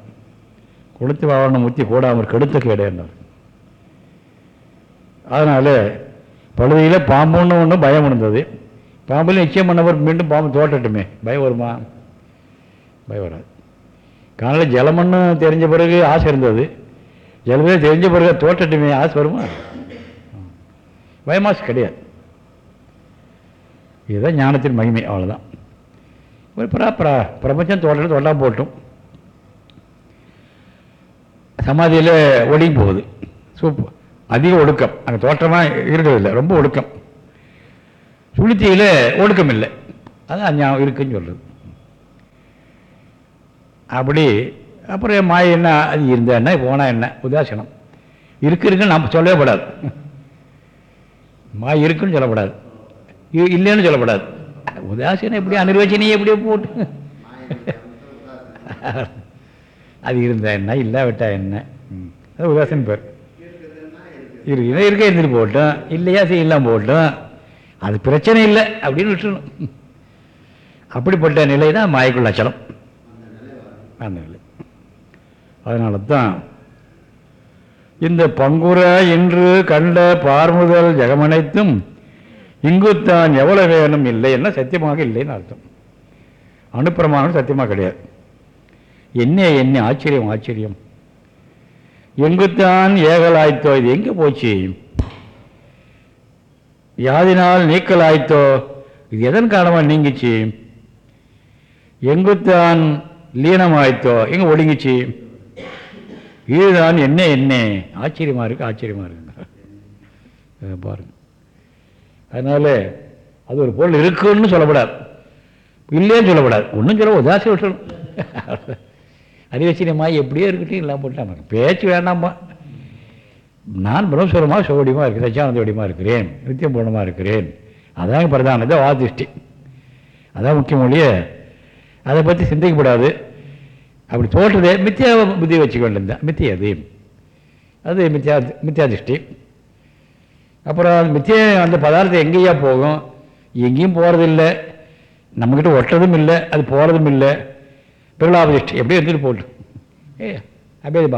கொளுத்து வாழன முத்தி கூடாமல் கெடுத்த கேடேன்னார் அதனால் பழுதியில் பாம்புன்னு ஒன்று பயம் இருந்தது. பாம்பில் நிச்சயம் பண்ணவர் மீண்டும் பாம்பு தோட்டட்டுமே. பயம் வருமா? பயம் வராது. காலையில் ஜலமண்ணு தெரிஞ்ச பிறகு ஆசை இருந்தது. ஜலமே தெரிஞ்ச பிறகு தோட்டட்டுமே ஆசை வருமா? பயமாசு கிடையாது. இதுதான் ஞானத்தின் மகிமை அவ்வளோதான் ஒரு பிரா பிரா பிரபஞ்சம் தோட்டம் தோட்டா போட்டும். சமாதியில் ஒடுங்கி போகுது. சூப் அதிக ஒடுக்கம். அங்கே தோற்றமாக இருக்கிறதில்லை ரொம்ப ஒடுக்கம். சுளுத்தியில் ஒடுக்கம் இல்லை அது அஞ்ஞானம் இருக்குன்னு சொல்கிறது அப்படி. அப்புறம் மாய என்ன? அது இருந்தா என்ன? போனால் என்ன? உதாசீனம். இருக்கு இருக்குன்னு நம்ம சொல்லவே படாது மாய இருக்குன்னு சொல்லப்படாது. இ- இல்லைன்னு சொல்லப்படாது. உதாசீனம் எப்படி? அனிர்வச்சனையை எப்படியோ போட்டு. அது இருந்தா என்ன? இல்லாவிட்டா என்ன? ம். அது உதாசீனம் பேர். இருக்கு இருக்க இருந்துட்டு போட்டோம். இல்லையா சரி இல்லாமல் போட்டோம். அது பிரச்சனை இல்லை அப்படின்னு விட்டுணும் அப்படிப்பட்ட நிலை தான் மாயக்குள் அச்சலம். அந்த அதனால தான் இந்த பங்குர இன்று கண்ட பார்முதல் ஜெகமனைத்தும் இங்குத்தான் எவ்வளவு வேணும் இல்லை என்ன சத்தியமாக இல்லைன்னு அர்த்தம். அனுப்பிரமாணம் சத்தியமாக கிடையாது. என்ன என்ன ஆச்சரியம் ஆச்சரியம். எங்குத்தான் ஏகலாய்த்தோ இது எங்கே போச்சு? யாதினால் நீக்கலாய்த்தோ இது எதன் காரணமாக நீங்கிச்சு? எங்குத்தான் லீனமாய்த்தோ எங்கே ஒடுங்கிச்சு? இதுதான் என்ன என்ன? ஆச்சரியமாக இருக்கு ஆச்சரியமாக இருக்குங்க. பாருங்கள் பாருங்க. அது ஒரு பொருள் இருக்குன்னு சொல்லப்படாது. இல்லைன்னு சொல்லப்படாது. ஒன்றும் சொல்ல உதாசி விட்டுணும் அறிவச்சரியமாக எப்படியோ இருக்கட்டும் எல்லாம் போட்டான் பேச்சு வேண்டாமா நான் பிரம்மஸ்வரமாக சோடியமாக இருக்கிறேன் சச்சியானந்த வடிவமாக இருக்கிறேன் நித்தியம் பூர்ணமாக இருக்கிறேன். அதான் பிரதானம் வாதிஷ்டி அதான் முக்கியம் ஒழிய அதை பற்றி சிந்திக்கப்படாது. அப்படி தோற்றதே மித்தியா புத்தி வச்சுக்க வேண்டியதுதான் மித்திய அது. அது மித்தியா மித்தியா திருஷ்டி. அப்புறம் அந்த மித்திய அந்த பதார்த்தம் எங்கேயா போகும்? எங்கேயும் போகிறதில்லை நம்மக்கிட்ட ஒட்டுறதும் இல்லை. அது போகிறதும் இல்லை. பிரகலாபதிஷ்டி எப்படி இருந்துட்டு போட்டு. ஏ அபேத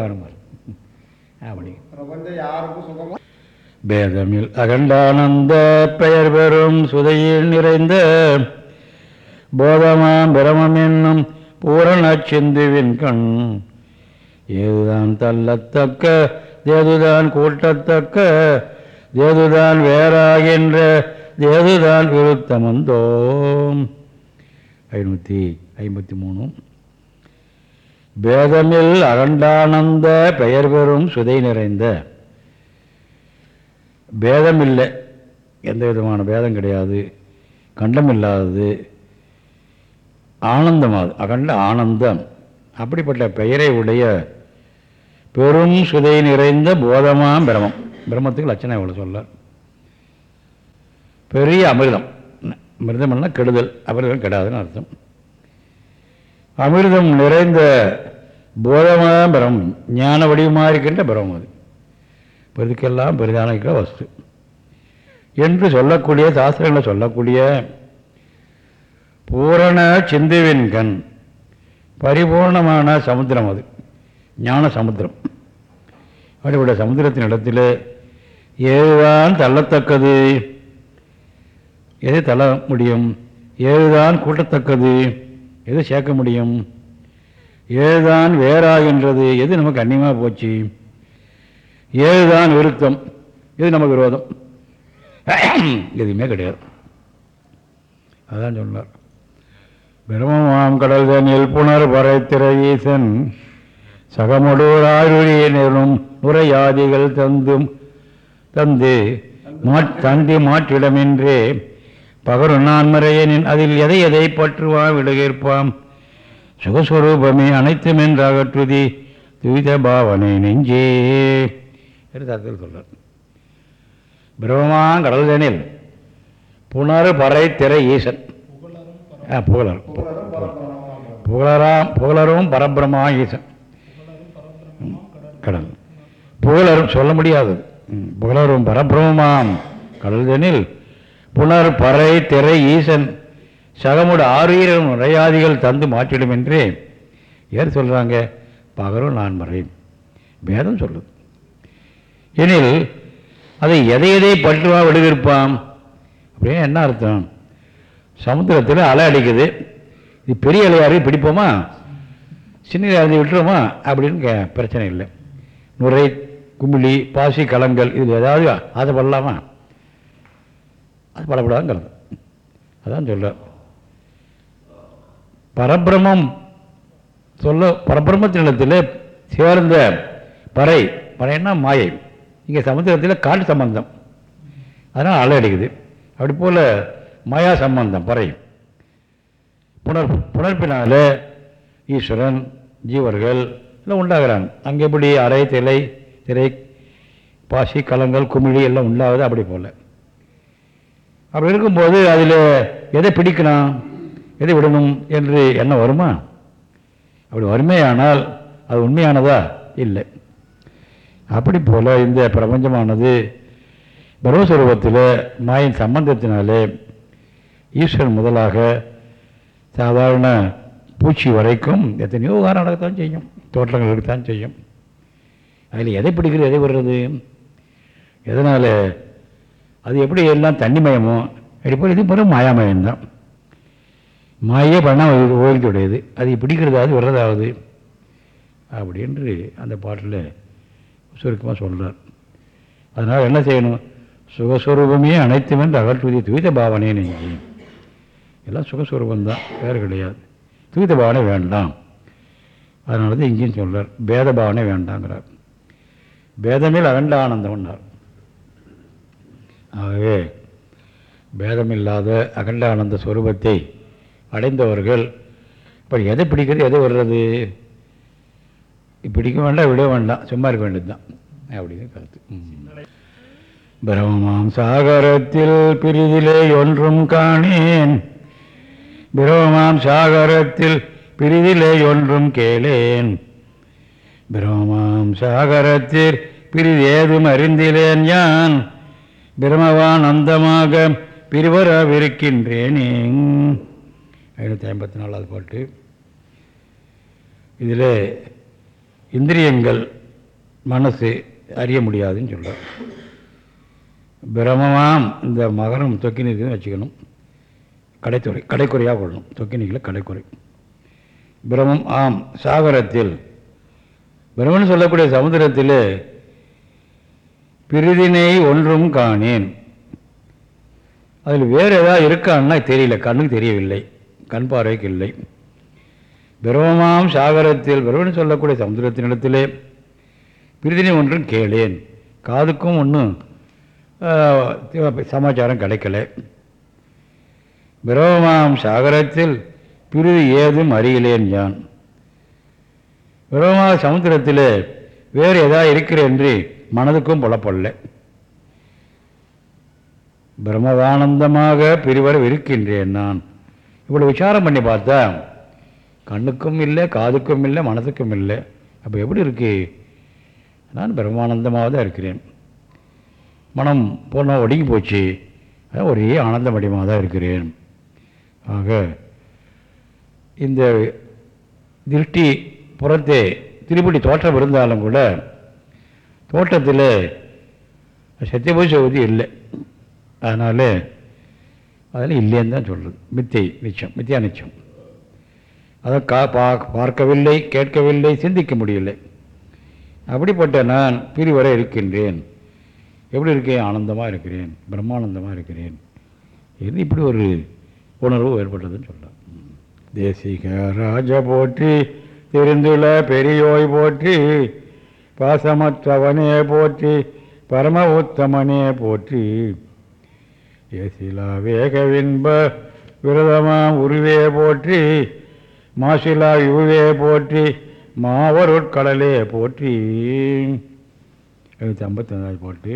அப்படி. பிரபஞ்சம் யாருக்கும் சுகமா? பேதமில் அகண்டானந்த பெயர் பெறும் சுதையில் நிறைந்த போதமாம் பிரமம் என்னும் பூரண சிந்துவின் கண். ஏதுதான் தள்ளத்தக்க தேதுதான் கூட்டத்தக்க தேதுதான் வேறாகின்ற தேதுதான் விருத்தமந்தோம். ஐநூற்றி ஐம்பத்தி மூணு. பேதமில் அகண்டானந்த பெயர் பெறும் சுதை நிறைந்த. பேதம் இல்லை எந்த விதமான பேதம் கிடையாது. கண்டமில்லாதது. ஆனந்தம் அது அகண்ட ஆனந்தம். அப்படிப்பட்ட பெயரை உடைய பெரும் சுதை நிறைந்த போதமாம் பிரமம் பிரம்மத்துக்கு லட்சணம் இவ்வளோ சொல்ல. பெரிய அமிர்தம். மிருதம்னா கெடுதல். அமிர்தம் கெடாதுன்னு அர்த்தம். அமிர்தம் நிறைந்த போதமாக பிரமம் ஞான வடிவமாக இருக்கின்ற பிரமம் அது. பெருதுக்கெல்லாம் பெரிதான வஸ்து. என்று சொல்லக்கூடிய சாஸ்திரங்களை சொல்லக்கூடிய பூரண சிந்துவின் கண். பரிபூர்ணமான சமுத்திரம் அது. ஞான சமுத்திரம். அப்படிப்பட்ட சமுத்திரத்தின் இடத்தில் ஏதுதான் தள்ளத்தக்கது. எது தள்ள முடியும்? ஏதுதான் கூட்டத்தக்கது. எது சேர்க்க முடியும்? ஏதுதான் வேறாகின்றது? எது நமக்கு அந்நியமாக போச்சு? ஏதுதான் விருத்தம்? எது நமக்கு விரோதம்? எதுவுமே கிடையாது. அதான் சொன்னார். பிரமமாம் கடல் தனில் புனர் பறைத்திர ஈசன் சகமடூர் ஆயுழியினரும் தந்தும் தந்து தந்தி மாற்றிடமின்றே பகரு நான்மறையனின் அதில் எதை எதை பற்றுவாம் விடுகேற்பாம்? சுகஸ்வரூபமே அனைத்தும் அகற்றுதி துவித பாவனை நெஞ்சே. என்று தத்துவத்தில் சொல்றார். பிரம்மமாங்கடல்தனில் புனர் பறை திரை ஈசன் புகழர். புகழராம் புகழரும் பரபிரமா ஈசன். கடல். புகழரும் சொல்ல முடியாது. ம், புகழரும் பரபிரமமாம் கடல்தனில் புனர் பறை திரை ஈசன். சகமுடு ஆறுயிரும் நுரையாதிகள் தந்து மாற்றிடும் என்று ஏன் சொல்கிறாங்க பகரும் நான் மறை வேதம் சொல்லுது. எனில் அதை எதை எதை பற்றுவா விடுவிருப்பான் அப்படின்னு என்ன அர்த்தம்? சமுத்திரத்தில் அலை அடிக்குது. இது பெரிய அலையாரு பிடிப்போமா? சின்ன அலையை விட்டுருமா அப்படின்னு கே- பிரச்சனை இல்லை. நுரை குமிழி பாசி கலங்கள் இது ஏதாவது ஆசைப்படலாமா அது படப்படாதுங்கிறது அதான் சொல்ல பரபிரமம் சொல்ல பரபிரமத்தினத்தில் சேர்ந்த பறை பறைன்னா மாயை. இங்கே சமுத்திரத்தில் காட்டு சம்பந்தம். அதனால் அலை அடிக்குது. அப்படி போல் மாயா சம்பந்தம் குறையும் புனர் புணர்ப்பினால் ஈஸ்வரன் ஜீவர்கள் எல்லாம் உண்டாகிறாங்க. அங்கே எப்படி அறை திரை திரை பாசி கலங்கள் குமிழி எல்லாம் உண்டாகுது? அப்படி போல். அப்படி இருக்கும்போது அதில் எதை பிடிக்கணும் எதை விடணும் என்று எண்ணம் வருமா? அப்படி வறுமையானால் அது உண்மையானதா? இல்லை. அப்படி போல் இந்த பிரபஞ்சமானது பிரம்மஸ்வரூபத்தில் மாயின் சம்பந்தத்தினாலே ஈஸ்வரன் முதலாக சாதாரண பூச்சி வரைக்கும் எத்தனையோ உதாரணம் நடக்கத்தான் செய்யும். தோற்றங்கள் இருக்கத்தான் செய்யும். அதில் எதை பிடிக்கிறது எதை விடுறது? எதனால்? அது எப்படி எல்லாம் தண்ணிமயமோ? இப்போ இது பெரும் மாயாமயம்தான். மாயே பண்ணால் ஓய்வுடையது அது பிடிக்கிறதாவது விடுறதாவது? அப்படின்று அந்த பாட்டில் சுருக்கமாக சொல்கிறார் அதனால் என்ன செய்யணும்? சுகஸ்வரூபமே அனைத்தும் என்று அகற்றுவதை துவித பாவனை நீங்கள் எல்லாம் சுகஸ்வரூபந்தான் வேறு கிடையாது. துவித பாவனை வேண்டாம். அதனால தான் இங்கேயும் சொல்கிறார் பேத பாவனை வேண்டாங்கிறார். பேதமில் அகண்ட ஆனந்தம்னார் ஆகவே பேதமில்லாத அகண்ட ஆனந்த ஸ்வரூபத்தை அடைந்தவர்கள் இப்போ எதை பிடிக்கிறது எதை வர்றது? பிடிக்க வேண்டாம் விட வேண்டாம் சும்மா இருக்க வேண்டியது தான் அப்படின்னு கருத்து. ம். சாகரத்தில் பிரிதிலே ஒன்றும் காணேன். பிரமமாம் சாகரத்தில் பிரிதிலே ஒன்றும் கேளேன். பிரமமாம் சாகரத்தில் பிரிதேதும் அறிந்திலேன் யான். பிரமவான் அந்தமாக பிரிவரவிருக்கின்றேனே ஐநூற்றி ஐம்பத்தி நாலாவது பாட்டு. இதில் இந்திரியங்கள் மனசு அறிய முடியாதுன்னு சொல்கிறார் பிரமமாம் இந்த மகரம் தொக்கி நிற்குதுன்னு வச்சுக்கணும். கடைத்துறை கடைக்குறையாக கொள்ளணும். தொக்கி கடைக்குறை. பிரமம் ஆம் சாகரத்தில். பிரம்மன் சொல்லக்கூடிய சமுத்திரத்தில் பிரிதினை ஒன்றும் காணேன். அதில் வேறு ஏதாவது இருக்கான்னா தெரியல. கண்ணுக்கு தெரியவில்லை. கண் பார்வைக்கு இல்லை. பிரமமாம் சாகரத்தில். பிரம்மன் சொல்லக்கூடிய சமுதிரத்தினிடத்திலே பிரிதினை ஒன்றும் கேளேன். காதுக்கும் ஒன்றும் சமாச்சாரம் கிடைக்கலை. பிரமமாம் சாகரத்தில் பிரிவு ஏதும் அறியலேன் யான். பிரமமா சமுத்திரத்தில் வேறு ஏதாவது இருக்கிறேன் என்று மனதுக்கும் புலப்படல. பிரம்மதானந்தமாக பிரிவர இருக்கின்றேன் நான். இவ்வளோ விசாரம் பண்ணி பார்த்தா கண்ணுக்கும் இல்லை காதுக்கும் இல்லை மனதுக்கும் இல்லை. அப்போ எப்படி இருக்கு? நான் பிரம்மானந்தமாக தான் இருக்கிறேன். மனம் போன ஒடுங்கி போச்சு. ஒரே ஆனந்தமடியமாக தான் இருக்கிறேன். ஆக இந்த திருஷ்டி புறத்தே திருப்படி தோற்றம் இருந்தாலும் கூட தோட்டத்தில் சத்தியபோய் உதவி இல்லை. அதனால் அதில் இல்லைன்னு தான் சொல்கிறது மித்தை நிச்சயம் மித்தியா நிச்சயம். அதை கா பா பார்க்கவில்லை கேட்கவில்லை சிந்திக்க முடியலை. அப்படிப்பட்ட நான் பிரிவரை இருக்கின்றேன். எப்படி இருக்கேன்? ஆனந்தமாக இருக்கிறேன் பிரம்மானந்தமாக இருக்கிறேன். இது இப்படி ஒரு உணர்வு ஏற்பட்டதுன்னு சொல்கிறார் தேசிக ராஜ போற்றி தெரிந்துள்ள பெரியோய் போற்றி பாசமற்றவனே போற்றி பரம உத்தமனே போற்றி. ஏசிலா வேகவின்ப விரதமாம் உருவே போற்றி மாசிலா யுவே போற்றி மாவருட்கடலே போற்றி. எழுநூற்றி ஐம்பத்தஞ்சாவது போட்டு.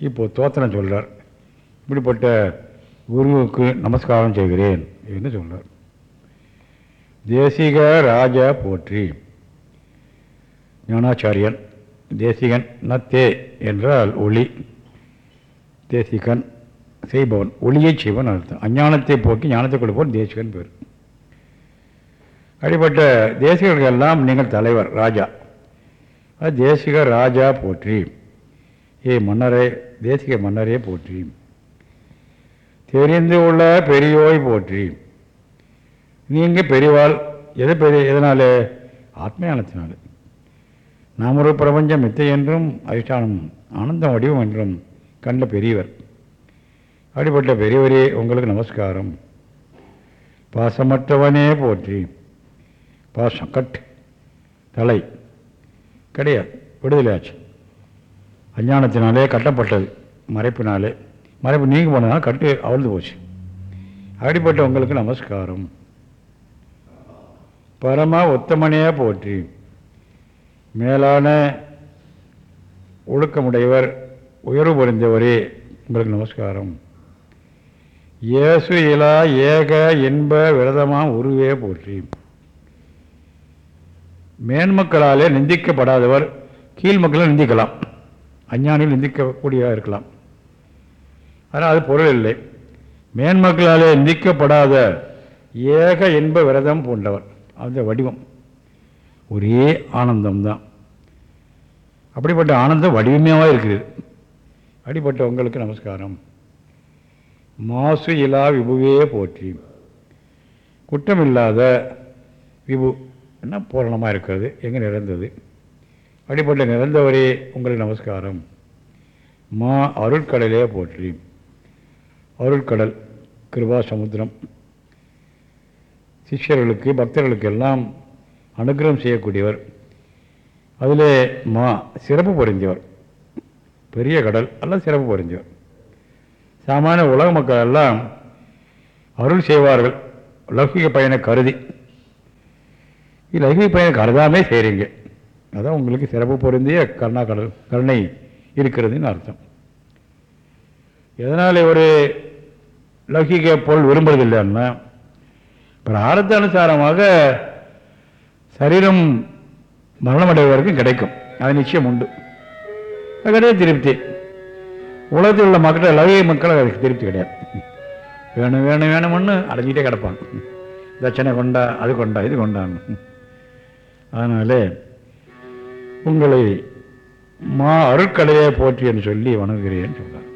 இப்போ தோத்தனை சொல்கிறார் இப்படிப்பட்ட குருவுக்கு நமஸ்காரம் செய்கிறேன் என்று சொன்னார் தேசிக ராஜா போற்றி. ஞானாச்சாரியன் தேசிகன் நத்தே என்றால் ஒளி. தேசிகன் செய்பவன் ஒளியை செய்வன் அர்த்தம். அஞ்ஞானத்தை போக்கி ஞானத்தை கொடுப்பவன் தேசிகன் பேர். அப்படிப்பட்ட தேசிகர்களுக்கெல்லாம் நீங்கள் தலைவர் ராஜா. தேசிக ராஜா போற்றி. ஏ மன்னரே தேசிக மன்னரே போற்றி. தெரிந்து உள்ள பெரியோய் போற்றி. நீங்கள் பெரியவாள் எது பெரிய எதனாலே? ஆத்மயானத்தினால். நாம் ஒரு பிரபஞ்சம் மித்தை என்றும் அதிஷ்டானம் ஆனந்தம் வடிவம் என்றும் கண்ட பெரியவர். அப்படிப்பட்ட பெரியவரே உங்களுக்கு நமஸ்காரம். பாசமற்றவனே போற்றி. பாசம் கட் தலை கிடையாது விடுதலையாச்சு. அஞ்ஞானத்தினாலே கட்டப்பட்டது மறைப்பினாலே. மறைப்பு நீங்கள் போனால் கட்டு அவிழ்ந்து போச்சு. அப்படிப்பட்ட உங்களுக்கு நமஸ்காரம். பரமா உத்தமனையாக போற்றி. மேலான ஒழுக்கமுடையவர் உயர்வு புரிந்தவரே உங்களுக்கு நமஸ்காரம். இயேசு இலா ஏக என்ப விரதமாக உருவே போற்றி. மேன்மக்களாலே நிந்திக்கப்படாதவர் கீழ் மக்களால் நிந்திக்கலாம். அஞ்ஞானிகள் நிந்திக்கக்கூடியதாக இருக்கலாம். ஆனால் அது பொருள் இல்லை. மேன்மக்களாலே நிற்கப்படாத ஏக என்ப விரதம் போன்றவர் அந்த வடிவம். ஒரே ஆனந்தம்தான். அப்படிப்பட்ட ஆனந்தம் வடிவமாக இருக்குது? அப்படிப்பட்ட உங்களுக்கு நமஸ்காரம். மாசு இலா விபுவே போற்றி. குற்றமில்லாத விபு. என்ன பூரணமாக இருக்கிறது? எங்கே நிறைந்தது அப்படிப்பட்ட நிறந்தவரே உங்களுக்கு நமஸ்காரம். மா அருட்கடலே போற்றி. அருள்கடல் கிருபா சமுத்திரம் சிஷ்யர்களுக்கு பக்தர்களுக்கு எல்லாம் அனுகிரகம் செய்யக்கூடியவர். அதில் மா சிறப்பு பொருந்தியவர். பெரிய கடல் எல்லாம் சிறப்பு பொருந்தியவர். சாமானிய உலக மக்கள் எல்லாம் அருள் செய்வார்கள். லௌகிக பயனை கருதி. லௌகிக பயனை கருதாமே செய்கிறீங்க அதான் உங்களுக்கு சிறப்பு பொருந்திய கருணா கடல் கருணை இருக்கிறதுன்னு அர்த்தம். எதனால் ஒரு லௌகிக பொருள் விரும்புறதில்லைன்னா பிராரத்த அனுசாரமாக சரீரம் மரணமடைய வரைக்கும் கிடைக்கும். அது நிச்சயம் உண்டு. அது கிடையாது திருப்தி. உலகத்தில் உள்ள மக்கள் லௌகிக மக்கள் அதுக்கு திருப்தி கிடையாது. வேணும் வேணும் வேணும்னு அடைஞ்சிட்டே கிடப்பாங்க. தட்சணை கொண்டா அது கொண்டா இது கொண்டான்னு அதனால உங்களை மா அருட்கடையை போற்றி என்று சொல்லி வணங்குகிறேன் சொல்றார்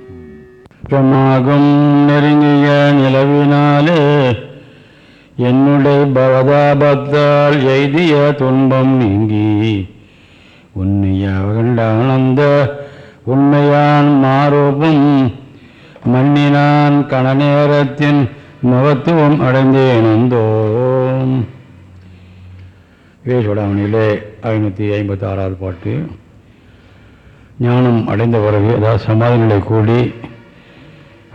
பிரமாகம் நெருங்கிய நிலவினாலே என்னுடைய பவதாபத்தால் எய்திய துன்பம் நீங்கி உன்னைய ஆனந்த உண்மையான் மாரூபம் மன்னினான் கணநேரத்தின் மகத்துவம் அடைந்தேனந்தோம் வேசுடாமணியிலே ஐநூற்றி ஐம்பத்தி ஆறாவது பாட்டு. ஞானம் அடைந்த பிறகு அதாவது சமாதி நிலை கூடி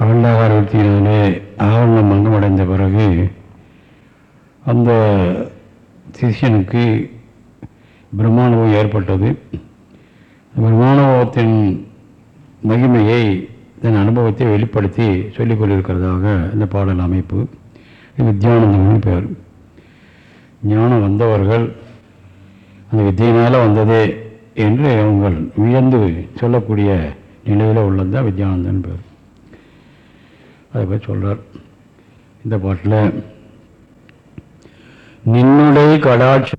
அகண்டாகார விருத்தியினாலே ஆவரணம் மங்கம் அடைந்த பிறகு அந்த சிஷியனுக்கு பிரம்மானுபவம் ஏற்பட்டது. பிரம்மானுபவத்தின் மகிமையை தன் அனுபவத்தை வெளிப்படுத்தி சொல்லிக் கொண்டிருக்கிறதாக இந்த பாடல் அமைப்பு. வித்யானந்தம்னு பேர் ஞானம் வந்தவர்கள் அந்த வித்தியினால் வந்ததே என்று அவங்கள் வியந்து சொல்லக்கூடிய நிலையில் உள்ளது தான் வித்யானந்தன் பேர் அதை பற்றி சொல்கிறார் இந்த பாட்டில் நின்னுடைய கடாட்சி